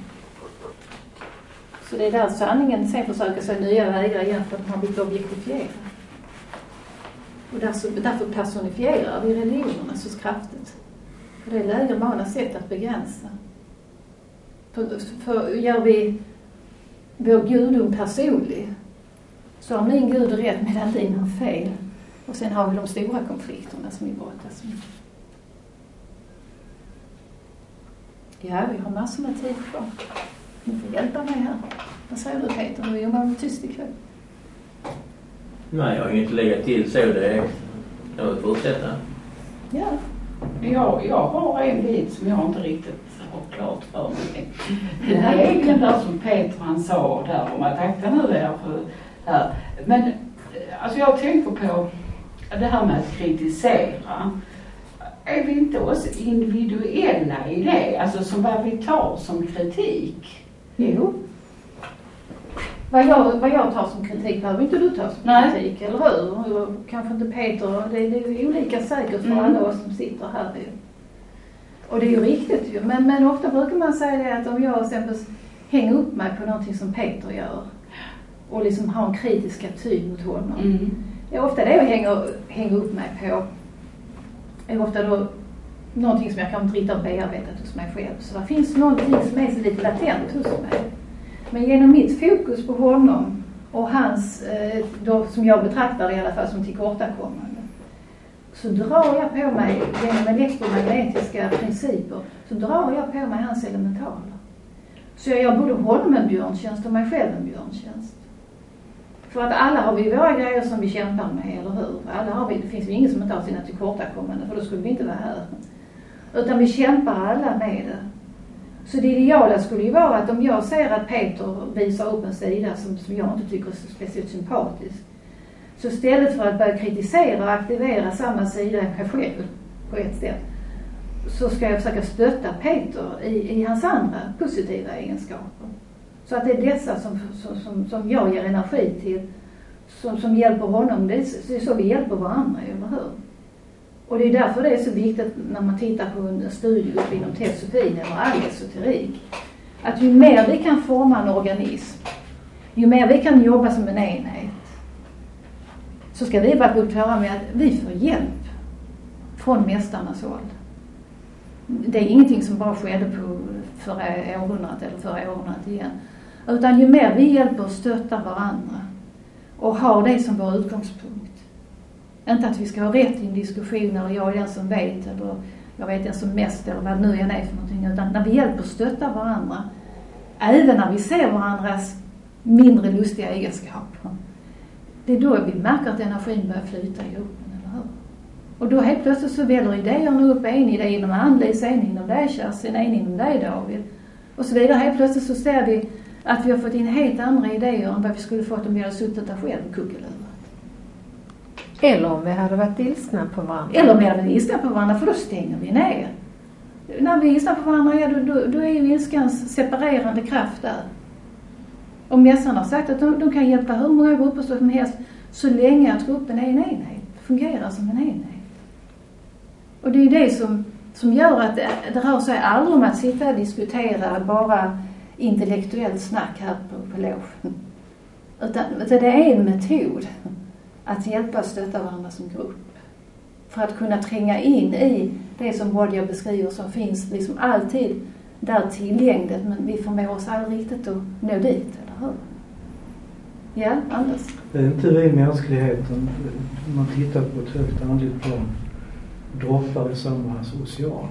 Så det är där sanningen sen försöker sig nya vägar igen för att man vill objektifiera. objektifierad. Och därför personifierar vi religionerna så kraftigt. För det är lägre sätt att begränsa. För, för gör vi vår gudom personlig så har min gud rätt medan din har fel. Och sen har vi de stora konflikterna som vi brottas med. Ja, vi har massor med tid kvar. Ni får hjälpa mig här. Vad säger du Peter? Du jobbar tyst ikväll. Nej, jag har inget att lägga till så. Det kan vi fortsätta. Ja. Jag, jag har en bit som jag inte riktigt har klart för mig. Den här regeln där som Peter han sa där om att akta nu er för här. Men alltså jag tänker på det här med att kritisera. Är vi inte också individuella i det? Alltså som vad vi tar som kritik? Jo. Vad jag, vad jag tar som kritik behöver inte du ta som Nej. kritik, eller hur? Kanske inte Peter. Det, det är olika säkert för Mm. alla oss som sitter här. ju. Och det är ju riktigt ju. Men, men ofta brukar man säga det att om jag till exempel hänger upp mig på någonting som Peter gör och liksom har en kritisk attityd mot honom. Mm. Det är ofta det jag hänger, hänger upp mig på. Det är ofta då någonting som jag kanske inte riktigt har bearbetat hos mig själv. Så det finns någonting som är så lite latent hos mig. Men genom mitt fokus på honom och hans, eh, då, som jag betraktar det i alla fall som tillkortakommande, så drar jag på mig, genom elektromagnetiska principer, så drar jag på mig hans elementaler. Så jag gör både honom en björntjänst och mig själv en björntjänst. För att alla har vi våra grejer som vi kämpar med, eller hur? Alla har vi, det finns ju ingen som inte har sina tillkortakommanden, för då skulle vi inte vara här. Utan vi kämpar alla med det. Så det ideala skulle ju vara att om jag ser att Peter visar upp en sida som, som jag inte tycker är så speciellt sympatisk. Så istället för att börja kritisera och aktivera samma sida i mig själv på ett sätt. Så ska jag försöka stötta Peter i, i hans andra positiva egenskaper. Så att det är dessa som, som, som, som jag ger energi till. Som, som hjälper honom. Det är, det är så vi hjälper varandra, eller hur? Och det är därför det är så viktigt när man tittar på en studie upp inom teosofin eller all esoterik. Att ju mer vi kan forma en organism, ju mer vi kan jobba som en enhet, så ska vi vara på klara med att vi får hjälp från mästarnas håll. Det är ingenting som bara skedde på förra århundradet eller förra århundradet igen. Utan ju mer vi hjälper och stöttar varandra och har det som vår utgångspunkt. Inte att vi ska ha rätt i en diskussion eller jag är den som vet eller jag vet den som mest eller vad det nu än är för någonting. Utan när vi hjälper och stöttar varandra. Även när vi ser varandras mindre lustiga egenskaper. Det är då vi märker att energin börjar flyta i gruppen, eller hur? Och då helt plötsligt så väller idéerna upp. En idé inom Ann-Lis, en inom dig Kerstin, en inom dig David. Och så vidare. Helt plötsligt så ser vi att vi har fått in helt andra idéer än vad vi skulle fått om vi hade suttit där själv kuckelurat. Eller om vi hade varit ilskna på varandra. Eller om vi hade varit ilskna på varandra för då stänger vi ner. När vi är ilskna på varandra, ja då, då, då är ju ilskans separerande kraft där. Och mässan har sagt att de, de kan hjälpa hur många grupper som helst så länge att gruppen är en enhet, fungerar som en enhet. Och det är ju det som, som gör att det, det rör sig aldrig om att sitta och diskutera bara intellektuellt snack här på, på logen. Utan, utan det är en metod att hjälpa och stötta varandra som grupp. För att kunna tränga in i det som Bodja beskriver som finns liksom alltid där tillgängligt men vi förmår oss aldrig riktigt att nå dit, eller hur? Ja, Anders? Är inte vi mänskligheten, man tittar på ett högt andligt plan, droppar i samma ocean?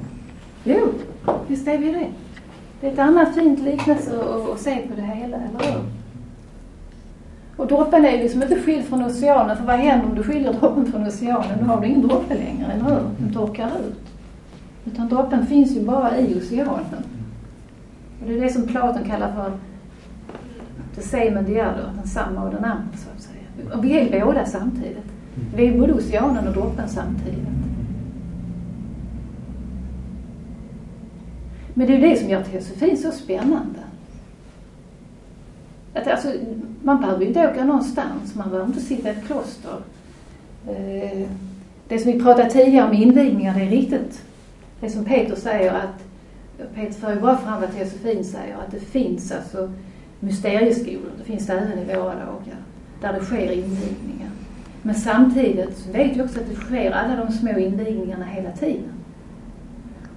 Jo, visst är vi det. Det är ett annat fint liknelse att, att se på det hela, eller hur? Och droppen är liksom inte skild från oceanen, för vad händer om du skiljer droppen från oceanen? Då har du ingen droppe längre, eller hur? Den torkar ut. Utan droppen finns ju bara i oceanen. Och det är det som Platon kallar för the same and the other, den samma och den andra så att säga. Och vi är båda samtidigt. Vi är både oceanen och droppen samtidigt. Men det är ju det som gör teosofin så spännande. Att alltså, man behöver ju inte åka någonstans, man behöver inte sitta i ett kloster. Eh, det som vi pratade tidigare om invigningar, det är riktigt. Det som Peter säger att, Peter för ju bara fram vad teosofin säger, att det finns alltså mysterieskolor, det finns det även i våra dagar, där det sker invigningar. Men samtidigt så vet vi också att det sker alla de små invigningarna hela tiden.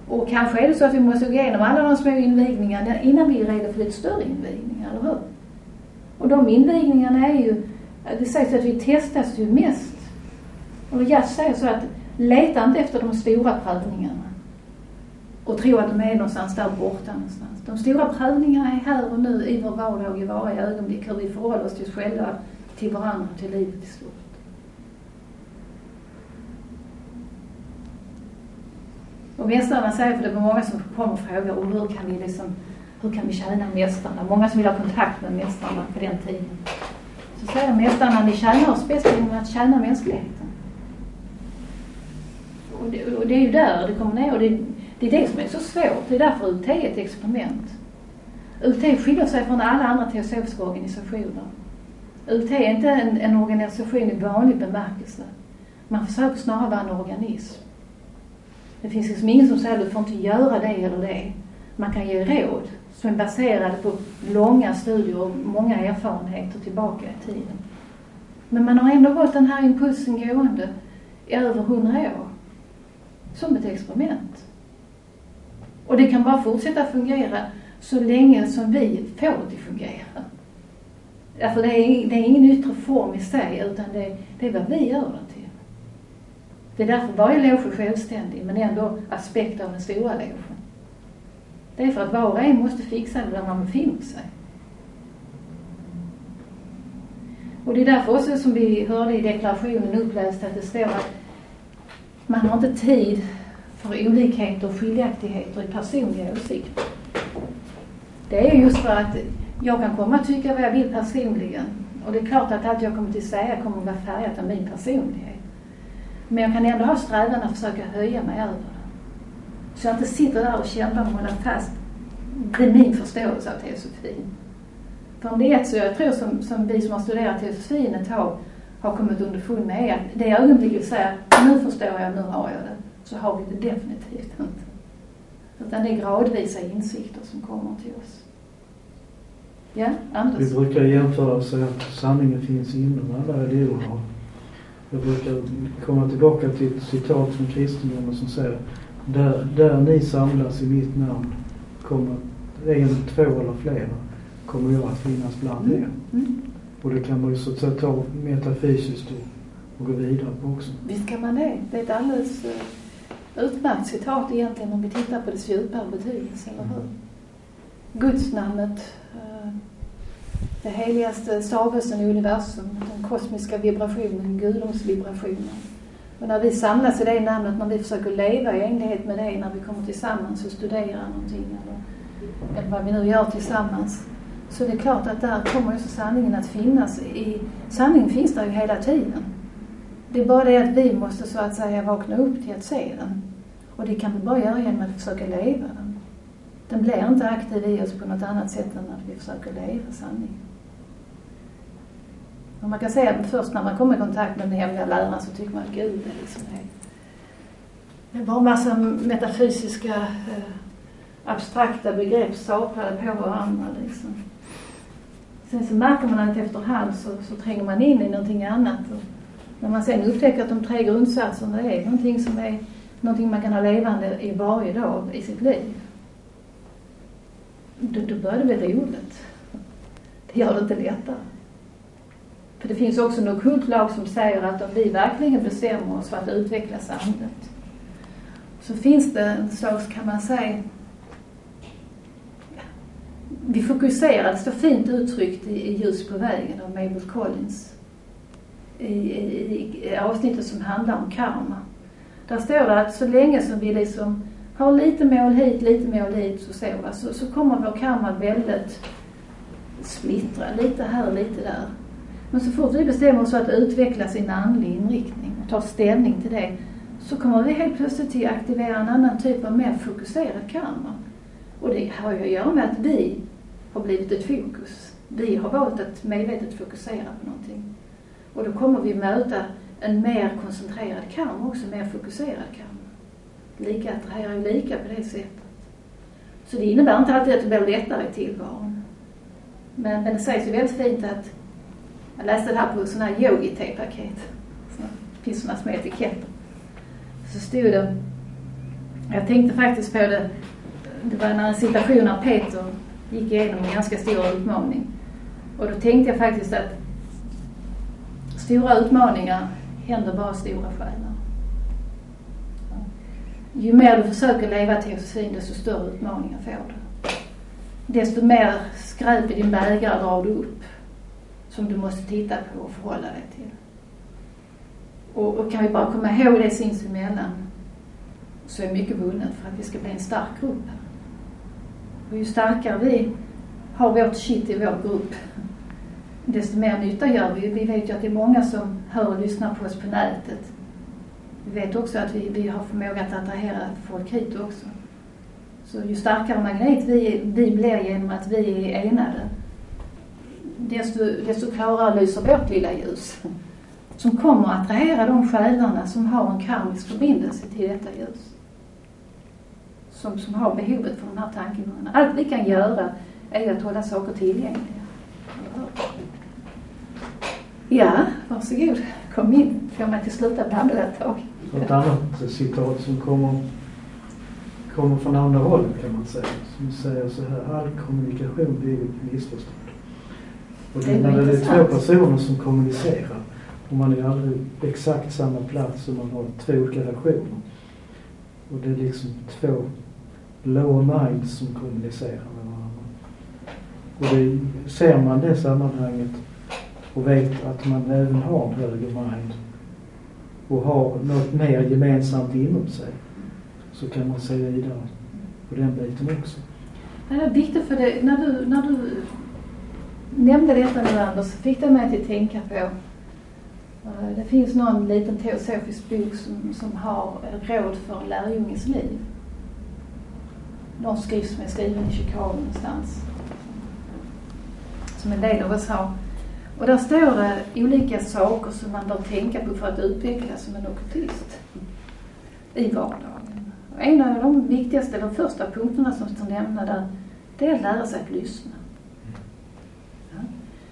Och kanske är det så att vi måste gå igenom alla de små invigningarna innan vi är redo för lite större invigningar, eller hur? Och de invigningarna är ju, det sägs att vi testas ju mest. Och jag säger så att leta inte efter de stora prövningarna och tro att de är någonstans där borta någonstans. De stora prövningarna är här och nu i vår vardag, i varje ögonblick, hur vi förhåller oss till oss själva, till varandra, och till livet i stort. Och mästarna säger, för det var många som kom och frågade, och hur kan vi liksom, hur kan vi tjäna mästarna? Många som vill ha kontakt med mästarna på den tiden. Så säger mästarna, ni tjänar oss bäst genom att tjäna mänskligheten. Och det, och det är ju där det kommer ner och det, det är det som är så svårt. Det är därför UT är ett experiment. UT skiljer sig från alla andra teosofiska organisationer. UT är inte en, en organisation i vanlig bemärkelse. Man försöker snarare vara en organism. Det finns liksom ingen som säger att du får inte göra det eller det. Man kan ge råd som är baserade på långa studier och många erfarenheter tillbaka i tiden. Men man har ändå hållit den här impulsen gående i över hundra år. Som ett experiment. Och det kan bara fortsätta fungera så länge som vi får det att fungera. Därför det är, det är ingen yttre form i sig utan det, det är vad vi gör den till. Det är därför varje loge är självständig men ändå aspekt av den stora logen. Det är för att var och en måste fixa det där man befinner sig. Och det är därför också som vi hörde i deklarationen uppläst att det står att man har inte tid för olikheter och skiljaktigheter i personliga åsikter. Det är just för att jag kan komma att tycka vad jag vill personligen och det är klart att allt jag kommer till säga kommer att vara färgat av min personlighet. Men jag kan ändå ha strävan att försöka höja mig över. Så jag inte sitter där och kämpar med att hålla fast vid min förståelse av teosofin. För om det är ett så jag tror som, som vi som har studerat teosofin ett tag har kommit underfund med är att det ögonblicket vi säger nu förstår jag, nu har jag det, så har vi det definitivt inte. Utan det är gradvisa insikter som kommer till oss. Ja, Anders? Vi brukar jämföra och säga att sanningen finns inom alla religioner. Jag brukar komma tillbaka till ett citat från kristendomen som säger där, där ni samlas i mitt namn kommer en, två eller flera kommer jag att finnas bland er. Mm. Och det kan man ju så att säga ta metafysiskt och, och gå vidare på också. Visst kan man det. Det är ett alldeles uh, utmärkt citat egentligen om vi tittar på dess djupare betydelse, eller hur? Gudsnamnet, uh, det heligaste stavelsen i universum, den kosmiska vibrationen, gudomsvibrationen. Och när vi samlas i det namnet, när vi försöker leva i enlighet med det, när vi kommer tillsammans och studerar någonting eller, eller vad vi nu gör tillsammans, så det är klart att där kommer också sanningen att finnas. I, sanningen finns där ju hela tiden. Det är bara det att vi måste så att säga vakna upp till att se den. Och det kan vi bara göra genom att försöka leva den. Den blir inte aktiv i oss på något annat sätt än att vi försöker leva sanningen. Och man kan säga att först när man kommer i kontakt med den hemliga läran så tycker man att Gud är liksom det är bara en massa metafysiska eh, abstrakta begrepp staplade på varandra liksom. Sen så märker man att efterhand så, så tränger man in i någonting annat. Och när man sen upptäcker att de tre grundsatserna är någonting som är någonting man kan ha levande i varje dag i sitt liv. Då, då börjar det bli roligt. Det gör det inte lättare. För det finns också en ockult lag som säger att om vi verkligen bestämmer oss för att utveckla samhället så finns det en slags, kan man säga, vi fokuserar, det står fint uttryckt i, i Ljus på vägen av Mabel Collins i, i, i avsnittet som handlar om karma. Där står det att så länge som vi liksom har lite mål hit, lite mål dit och så, så, så kommer vår karma väldigt splittrad. Lite här, lite där. Men så fort vi bestämmer oss för att utveckla sin andlig inriktning och tar ställning till det så kommer vi helt plötsligt till att aktivera en annan typ av mer fokuserad karma. Och det har ju att göra med att vi har blivit ett fokus. Vi har valt att medvetet fokusera på någonting. Och då kommer vi möta en mer koncentrerad karma också, mer fokuserad karma. Lika attraherar ju lika på det sättet. Så det innebär inte alltid att det blir lättare i tillvaron. Men, men det sägs ju väldigt fint att, jag läste det här på sådana här yogi paket Det finns sådana små etiketter. Så stod det, jag tänkte faktiskt på det, det var när en situation när Peter gick igenom en ganska stor utmaning. Och då tänkte jag faktiskt att stora utmaningar händer bara stora själar. Ju mer du försöker leva teososin desto större utmaningar får du. Desto mer skräp i din bägare drar du upp som du måste titta på och förhålla dig till. Och, och kan vi bara komma ihåg det sinsemellan så är mycket vunnet för att vi ska bli en stark grupp. Och ju starkare vi har vårt shit i vår grupp desto mer nytta gör vi. Vi vet ju att det är många som hör och lyssnar på oss på nätet. Vi vet också att vi, vi har förmåga att attrahera folk hit också. Så ju starkare magnet vi, vi blir genom att vi är enade, desto, desto klarare lyser vårt lilla ljus. Som kommer att attrahera de själarna som har en karmisk förbindelse till detta ljus. Som, som har behovet för de här tankegångarna. Allt vi kan göra är att hålla saker tillgängliga. Ja, varsågod. Kom in. Får mig till sluta babbla ett tag. Ett annat citat som kommer, kommer från andra håll kan man säga. Som säger så här, all kommunikation bygger på missförstånd. Och det, Det är när det är två personer som kommunicerar och man är aldrig exakt samma plats och man har två olika versioner. Och det är liksom två lower minds som kommunicerar med varandra. Och det, ser man det sammanhanget och vet att man även har en högre mind och har något mer gemensamt inom sig så kan man se vidare på den biten också. Det är viktigt för det, när du, när du nämnde detta nu Anders, så fick det mig att tänka på eh, det finns någon liten teosofisk bok som, som har råd för en lärjunges liv. Någon skrift som är skriven i Chicago någonstans. Som en del av oss har. Och där står det olika saker som man bör tänka på för att utvecklas som en ockultist i vardagen. Och en av de viktigaste, de första punkterna som står nämnda där, det är att lära sig att lyssna.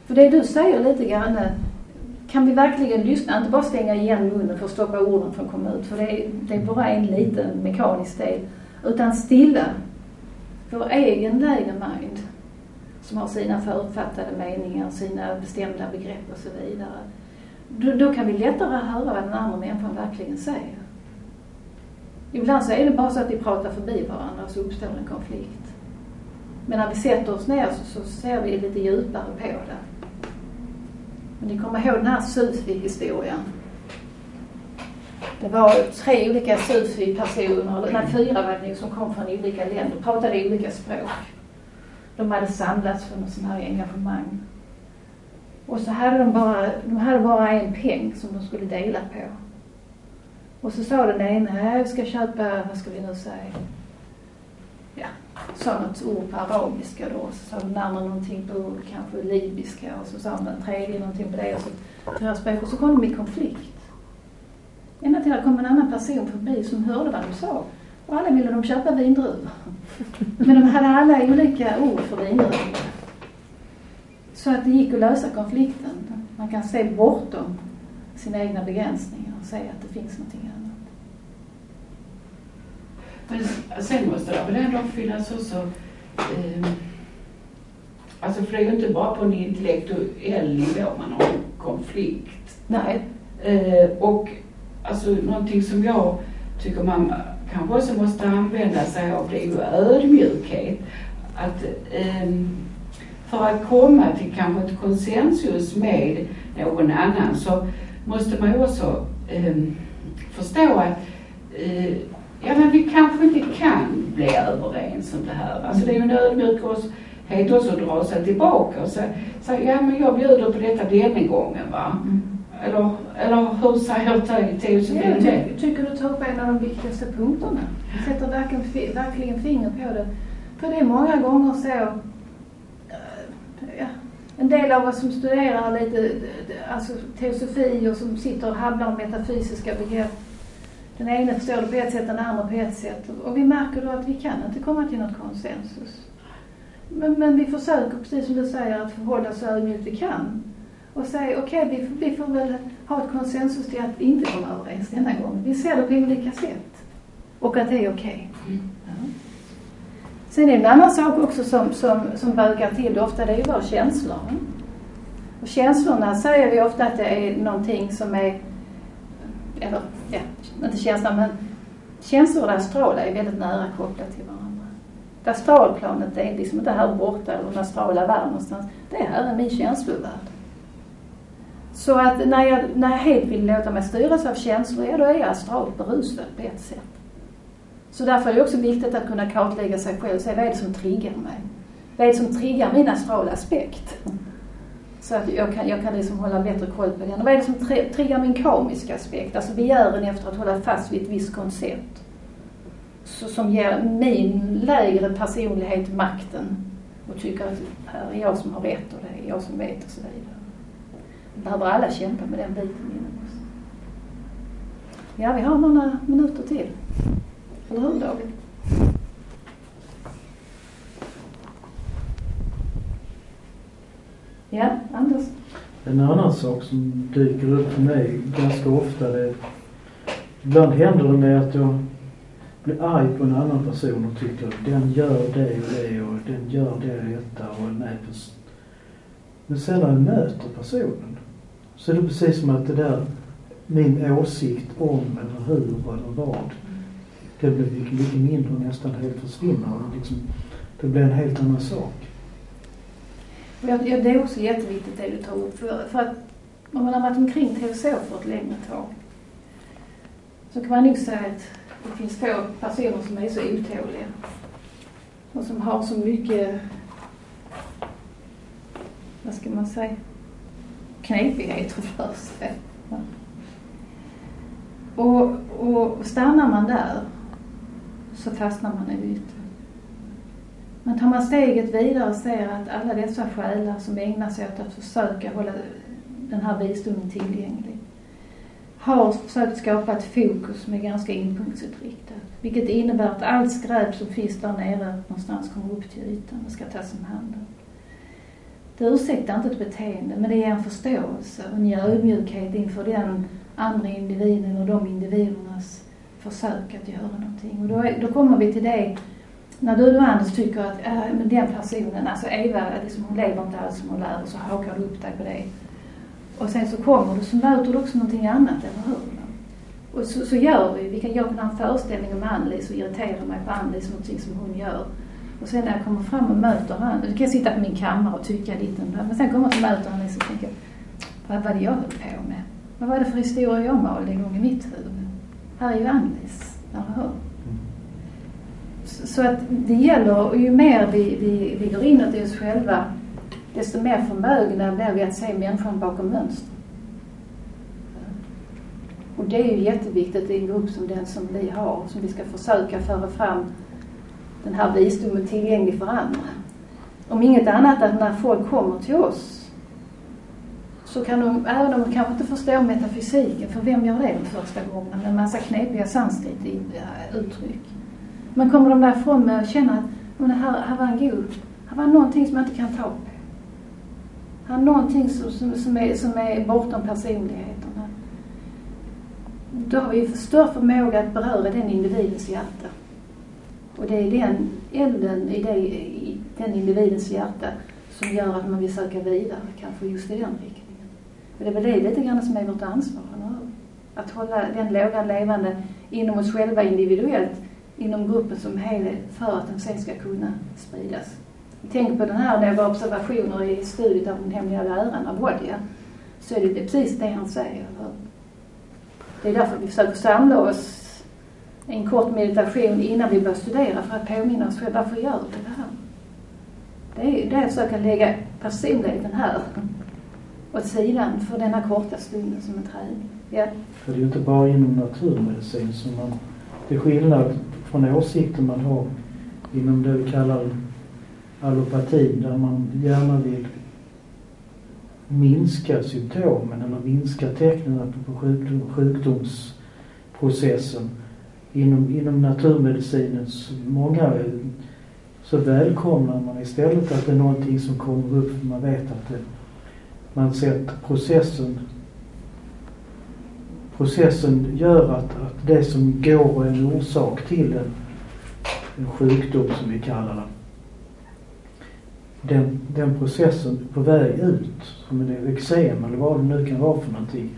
För det du säger lite grann, kan vi verkligen lyssna, inte bara stänga igen munnen för att stoppa orden från att komma ut, för det är, det är bara en liten mekanisk del, utan stilla vår egen lägre mind som har sina förutfattade meningar, sina bestämda begrepp och så vidare. Då, då kan vi lättare höra vad den andra människan verkligen säger. Ibland så är det bara så att vi pratar förbi varandra och så uppstår en konflikt. Men när vi sätter oss ner så, så ser vi lite djupare på det. Men ni kommer ihåg den här Sufi-historien? Det var tre olika Sufi-personer, eller nej fyra var det nog, som kom från olika länder, pratade olika språk. De hade samlats för något sånt här engagemang. Och så hade de bara, de hade bara en peng som de skulle dela på. Och så sa den ena, äh, jag ska köpa, vad ska vi nu säga? Ja, sa något ord på arabiska då. Och så sa den andra någonting på kanske libyska och så sa den tredje någonting på det. Och så deras språk. Och så kom de i konflikt. Ända till det kom en annan person förbi som hörde vad de sa. Och alla ville de köpa vindruvor. Men de hade alla olika ord för vindruvor. Så att det gick att lösa konflikten. Man kan se bortom sina egna begränsningar och se att det finns någonting annat. Men sen måste det väl ändå finnas också, eh, alltså för det är ju inte bara på en intellektuell nivå man har en konflikt. Nej, Eh, och alltså någonting som jag tycker man kanske också måste använda sig av det är ju ödmjukhet. att ehm, för att komma till kanske ett konsensus med någon annan så måste man ju också ehm, förstå att eh, ja men vi kanske inte kan bli överens om det här. Alltså det är ju en ödmjukhet också att dra sig tillbaka och säga, ja men jag bjuder på detta denna gången va. Eller, eller hur säger Theo Ja, jag det? ty- tycker du tar upp en av de viktigaste punkterna. Du sätter verkligen, verkligen finger på det. För det är många gånger så, eh, ja, en del av oss som studerar lite, eh, alltså teosofi och som sitter och habblar om metafysiska begrepp. Den ene förstår det på ett sätt, den andra på ett sätt. Och vi märker då att vi kan inte komma till något konsensus. Men, men vi försöker, precis som du säger, att förhålla oss så ödmjukt vi kan. Och säga, okej, vi, får- vi får väl ha ett konsensus till att inte komma överens denna gång. Vi ser det på olika sätt. Och att det är okej. Ja. Sen är det en annan sak också som, som, som bökar till det ofta, det är ju våra känslor. Och känslorna säger vi ofta att det är någonting som är, eller inte känslan men känslor och det astrala är väldigt nära kopplat till varandra. Det astralplanet är liksom inte här borta eller den astrala världen någonstans. Det är här i min känslovärld. Så att när jag, när jag helt vill låta mig styras av känslor, ja då är jag astralt berusad på ett sätt. Så därför är det också viktigt att kunna kartlägga sig själv och se vad är det som triggar mig? Vad är det som triggar min astrala aspekt? Så att jag kan, jag kan liksom hålla bättre koll på den. Och vad är det som triggar min komiska aspekt? Alltså begären efter att hålla fast vid ett visst koncept. Så, som ger min lägre personlighet makten och tycker att här är jag som har rätt och det är jag som vet och så vidare. Behöver alla kämpa med den biten inom oss. Ja, vi har några minuter till. Eller hur David? Ja, Anders? En annan sak som dyker upp för mig ganska ofta det är, Ibland händer det mig att jag blir arg på en annan person och tycker att den gör det och det och den gör det och detta och nej. Men sen när jag möter personen så är det precis som att det där, min åsikt om eller hur eller vad, det blir mycket, mycket mindre och nästan helt försvinner. Liksom, det blir en helt annan sak. Och jag, det är också jätteviktigt det du tar upp. För, för att om man har varit omkring teosofer ett längre tag så kan man nog säga att det finns få personer som är så otåliga och som har så mycket, vad ska man säga, knepigheter för sig. Ja. Och, och stannar man där så fastnar man i ytan. Men tar man steget vidare och ser att alla dessa själar som ägnar sig åt att försöka hålla den här visdomen tillgänglig har försökt skapa ett fokus som är ganska inpunktsutriktat. Vilket innebär att allt skräp som finns där nere någonstans kommer upp till ytan och ska tas om hand. Det ursäktar inte ett beteende men det ger en förståelse och en ödmjukhet inför den andra individen och de individernas försök att göra någonting. Och då, är, då kommer vi till det när du och Anders tycker att äh, men den personen, alltså Eva, liksom, hon lever inte alls som hon lär och så hakar du upp dig på det. Och sen så kommer du så möter du också någonting annat, eller hur? Och så, så gör vi. vi kan, jag kan ha en föreställning om Ann-Lis och irritera mig på Ann-Lis någonting som hon gör. Och sen när jag kommer fram och möter henne, då kan jag sitta på min kammare och tycka lite om det. Men sen kommer jag och möter Ann-Lis och tänker, vad var det jag höll på med? Vad var det för historia jag malde igång i mitt huvud? Här är ju Annelies, eller hur? Så att det gäller, och ju mer vi, vi, vi går inåt i oss själva, desto mer förmögna blir vi att se människan bakom mönster. Och det är ju jätteviktigt i en grupp som den som vi har, som vi ska försöka föra fram den här visdomen tillgänglig för andra. Om inget annat att när folk kommer till oss så kan de, även om de kanske inte förstår metafysiken, för vem gör det den första gången med en massa knepiga sanskrit-uttryck. Men kommer de därifrån med att känna att men här, här var en god, här var någonting som jag inte kan ta på. Här är någonting som, som, som, är, som är bortom personligheterna. Då har vi större förmåga att beröra den individens hjärta. Och det är den elden i, det, i den individens hjärta som gör att man vill söka vidare, kanske just i den riktningen. Och det är väl det lite grann som är vårt ansvar. Att hålla den lågan levande inom oss själva individuellt inom gruppen som helhet för att den sen ska kunna spridas. Tänk på den här, när jag var observationer i studiet av den hemliga läran av Wadja, så är det, är precis det han säger. Det är därför vi försöker samla oss i en kort meditation innan vi börjar studera för att påminna oss själva, varför gör vi det här? Det är det jag försöker lägga personligheten här åt sidan för denna korta stunden som en träning. Ja. För det är ju inte bara inom naturmedicin som man, till skillnad från åsikter man har inom det vi kallar allopatin, där man gärna vill minska symptomen eller minska tecknen på sjukdom, sjukdomsprocessen. Inom, inom naturmedicinens många så välkomnar man istället att det är någonting som kommer upp för man vet att det, man sett processen processen gör att, att det som går är en orsak till en, en sjukdom som vi kallar den. Den, den processen på väg ut, som en eksem eller vad det nu kan vara för någonting.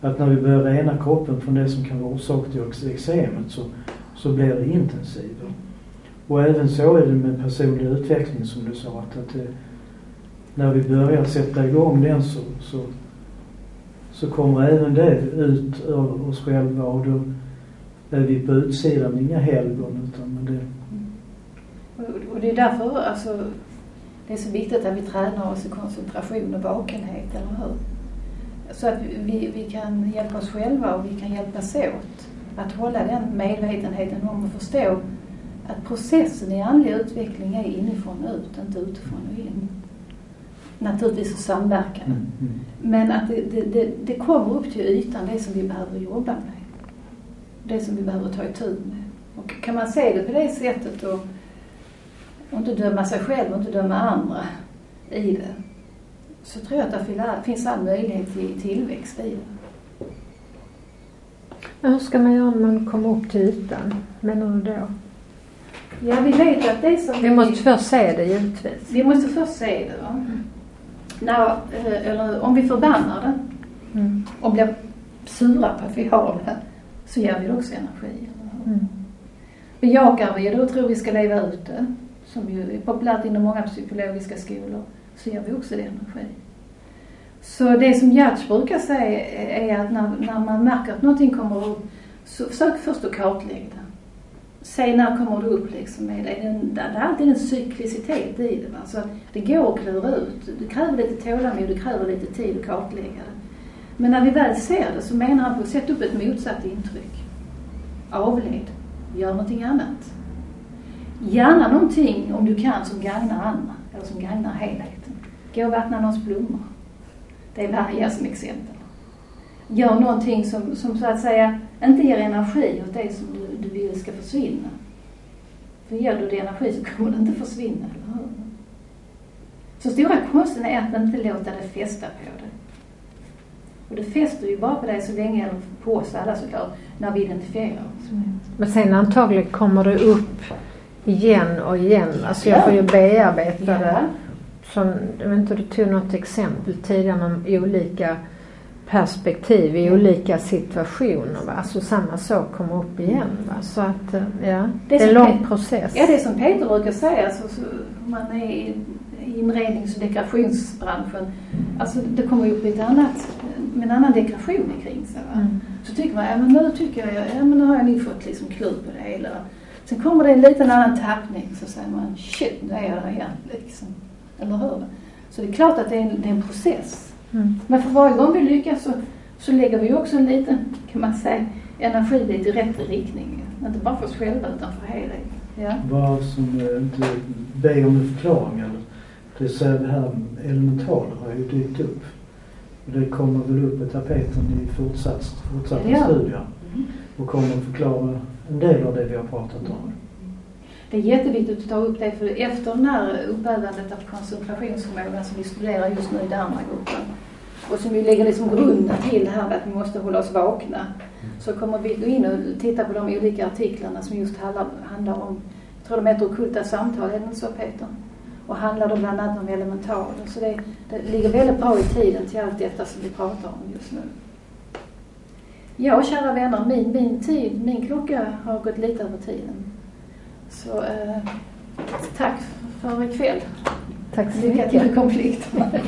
Att när vi börjar rena kroppen från det som kan vara orsak till eksemet så, så blir det intensivare. Och även så är det med personlig utveckling som du sa att, att det, när vi börjar sätta igång den så, så, så kommer även det ut ur oss själva och då är vi på utsidan inga helgon utan men det... Mm. Och det är därför alltså, det är så viktigt att vi tränar oss i koncentration och vakenhet, eller hur? Så att vi, vi kan hjälpa oss själva och vi kan hjälpas åt att hålla den medvetenheten om och förstå att processen i andlig utveckling är inifrån och ut, inte utifrån och in. Naturligtvis samverkan. Mm, mm. Men att det, det, det, kommer upp till ytan, det som vi behöver jobba med. Det som vi behöver ta itu med. Och kan man se det på det sättet och, och inte döma sig själv och inte döma andra i det, så tror jag att det finns all möjlighet till tillväxt i det. Men hur ska man göra när man kommer upp till ytan, menar du då? Ja, vi vet att det som Vi måste först se det givetvis. Vi måste först se det. Va? När, eh, eller om vi förbannar det Mm. och blir sura på att vi har det, så ger vi det också energi. Mm. Bejakar vi det och tror vi ska leva ut det, som ju är populärt inom många psykologiska skolor, så ger vi också det energi. Så det som Giertz brukar säga är att när, när man märker att någonting kommer upp, så försök först att kartlägga det. Se när kommer det upp liksom med det. Det är alltid en cyklicitet i det. Va? Så att det går att klura ut. Det kräver lite tålamod, det kräver lite tid att kartlägga det. Men när vi väl ser det så menar han på att sätta upp ett motsatt intryck. Avled. Gör någonting annat. Gärna någonting, om du kan, som gagnar andra. Eller som gagnar helheten. Gå och vattna någons blommor. Det är varje som exempel. Gör någonting som, som så att säga inte ger energi åt det som du, vill ska försvinna. För ger du det energi så kommer det inte försvinna, eller hur? Så stora konsten är att inte låta det fästa på det. Och det fäster ju bara på dig så länge, eller på oss alla såklart, när vi identifierar oss det. Men sen antagligen kommer det upp igen och igen. Alltså jag Ja. får ju bearbeta det. Ja. Som, jag vet inte, du tog något exempel tidigare med olika perspektiv i olika situationer. Va? Alltså samma sak kommer upp igen. Va? Så att, eh, ja, det är en lång Pe- process. Ja, det är som Peter brukar säga, alltså, så, om man är i i inrednings och dekorationsbranschen, alltså det kommer upp lite annat, med en annan dekoration kring sig. Va? Mm. Så tycker man, ja men nu tycker jag, ja men nu har jag nog fått liksom klur på det hela. Sen kommer det en liten annan tappning så säger man, shit nu är jag där igen liksom. Eller hur? Så det är klart att det är en, det är en process. Mm. Men för varje gång vi lyckas så, så lägger vi också en liten, kan man säga, energi lite i rätt riktning. Inte bara för oss själva utan för helheten. Ja. Vad som eh, inte be om en förklaring eller det säga det här elementaler har ju dykt upp. Och det kommer väl upp på tapeten i fortsatt, fortsatta Ja. studier och kommer förklara en del av det vi har pratat om. Det är jätteviktigt att ta upp det för efter den här uppövandet av koncentrationsförmågan som vi studerar just nu i den andra gruppen och som vi lägger liksom grunden till det här med att vi måste hålla oss vakna så kommer vi gå in och titta på de olika artiklarna som just handlar, handlar om, jag tror de heter ockulta samtal, är det inte så Peter? Och handlar då bland annat om elementaler. Så det, det ligger väldigt bra i tiden till allt detta som vi pratar om just nu. Ja, kära vänner, min, min tid, min klocka har gått lite över tiden. Så eh, tack för ikväll. Tack så Lycka till mycket. konflikterna.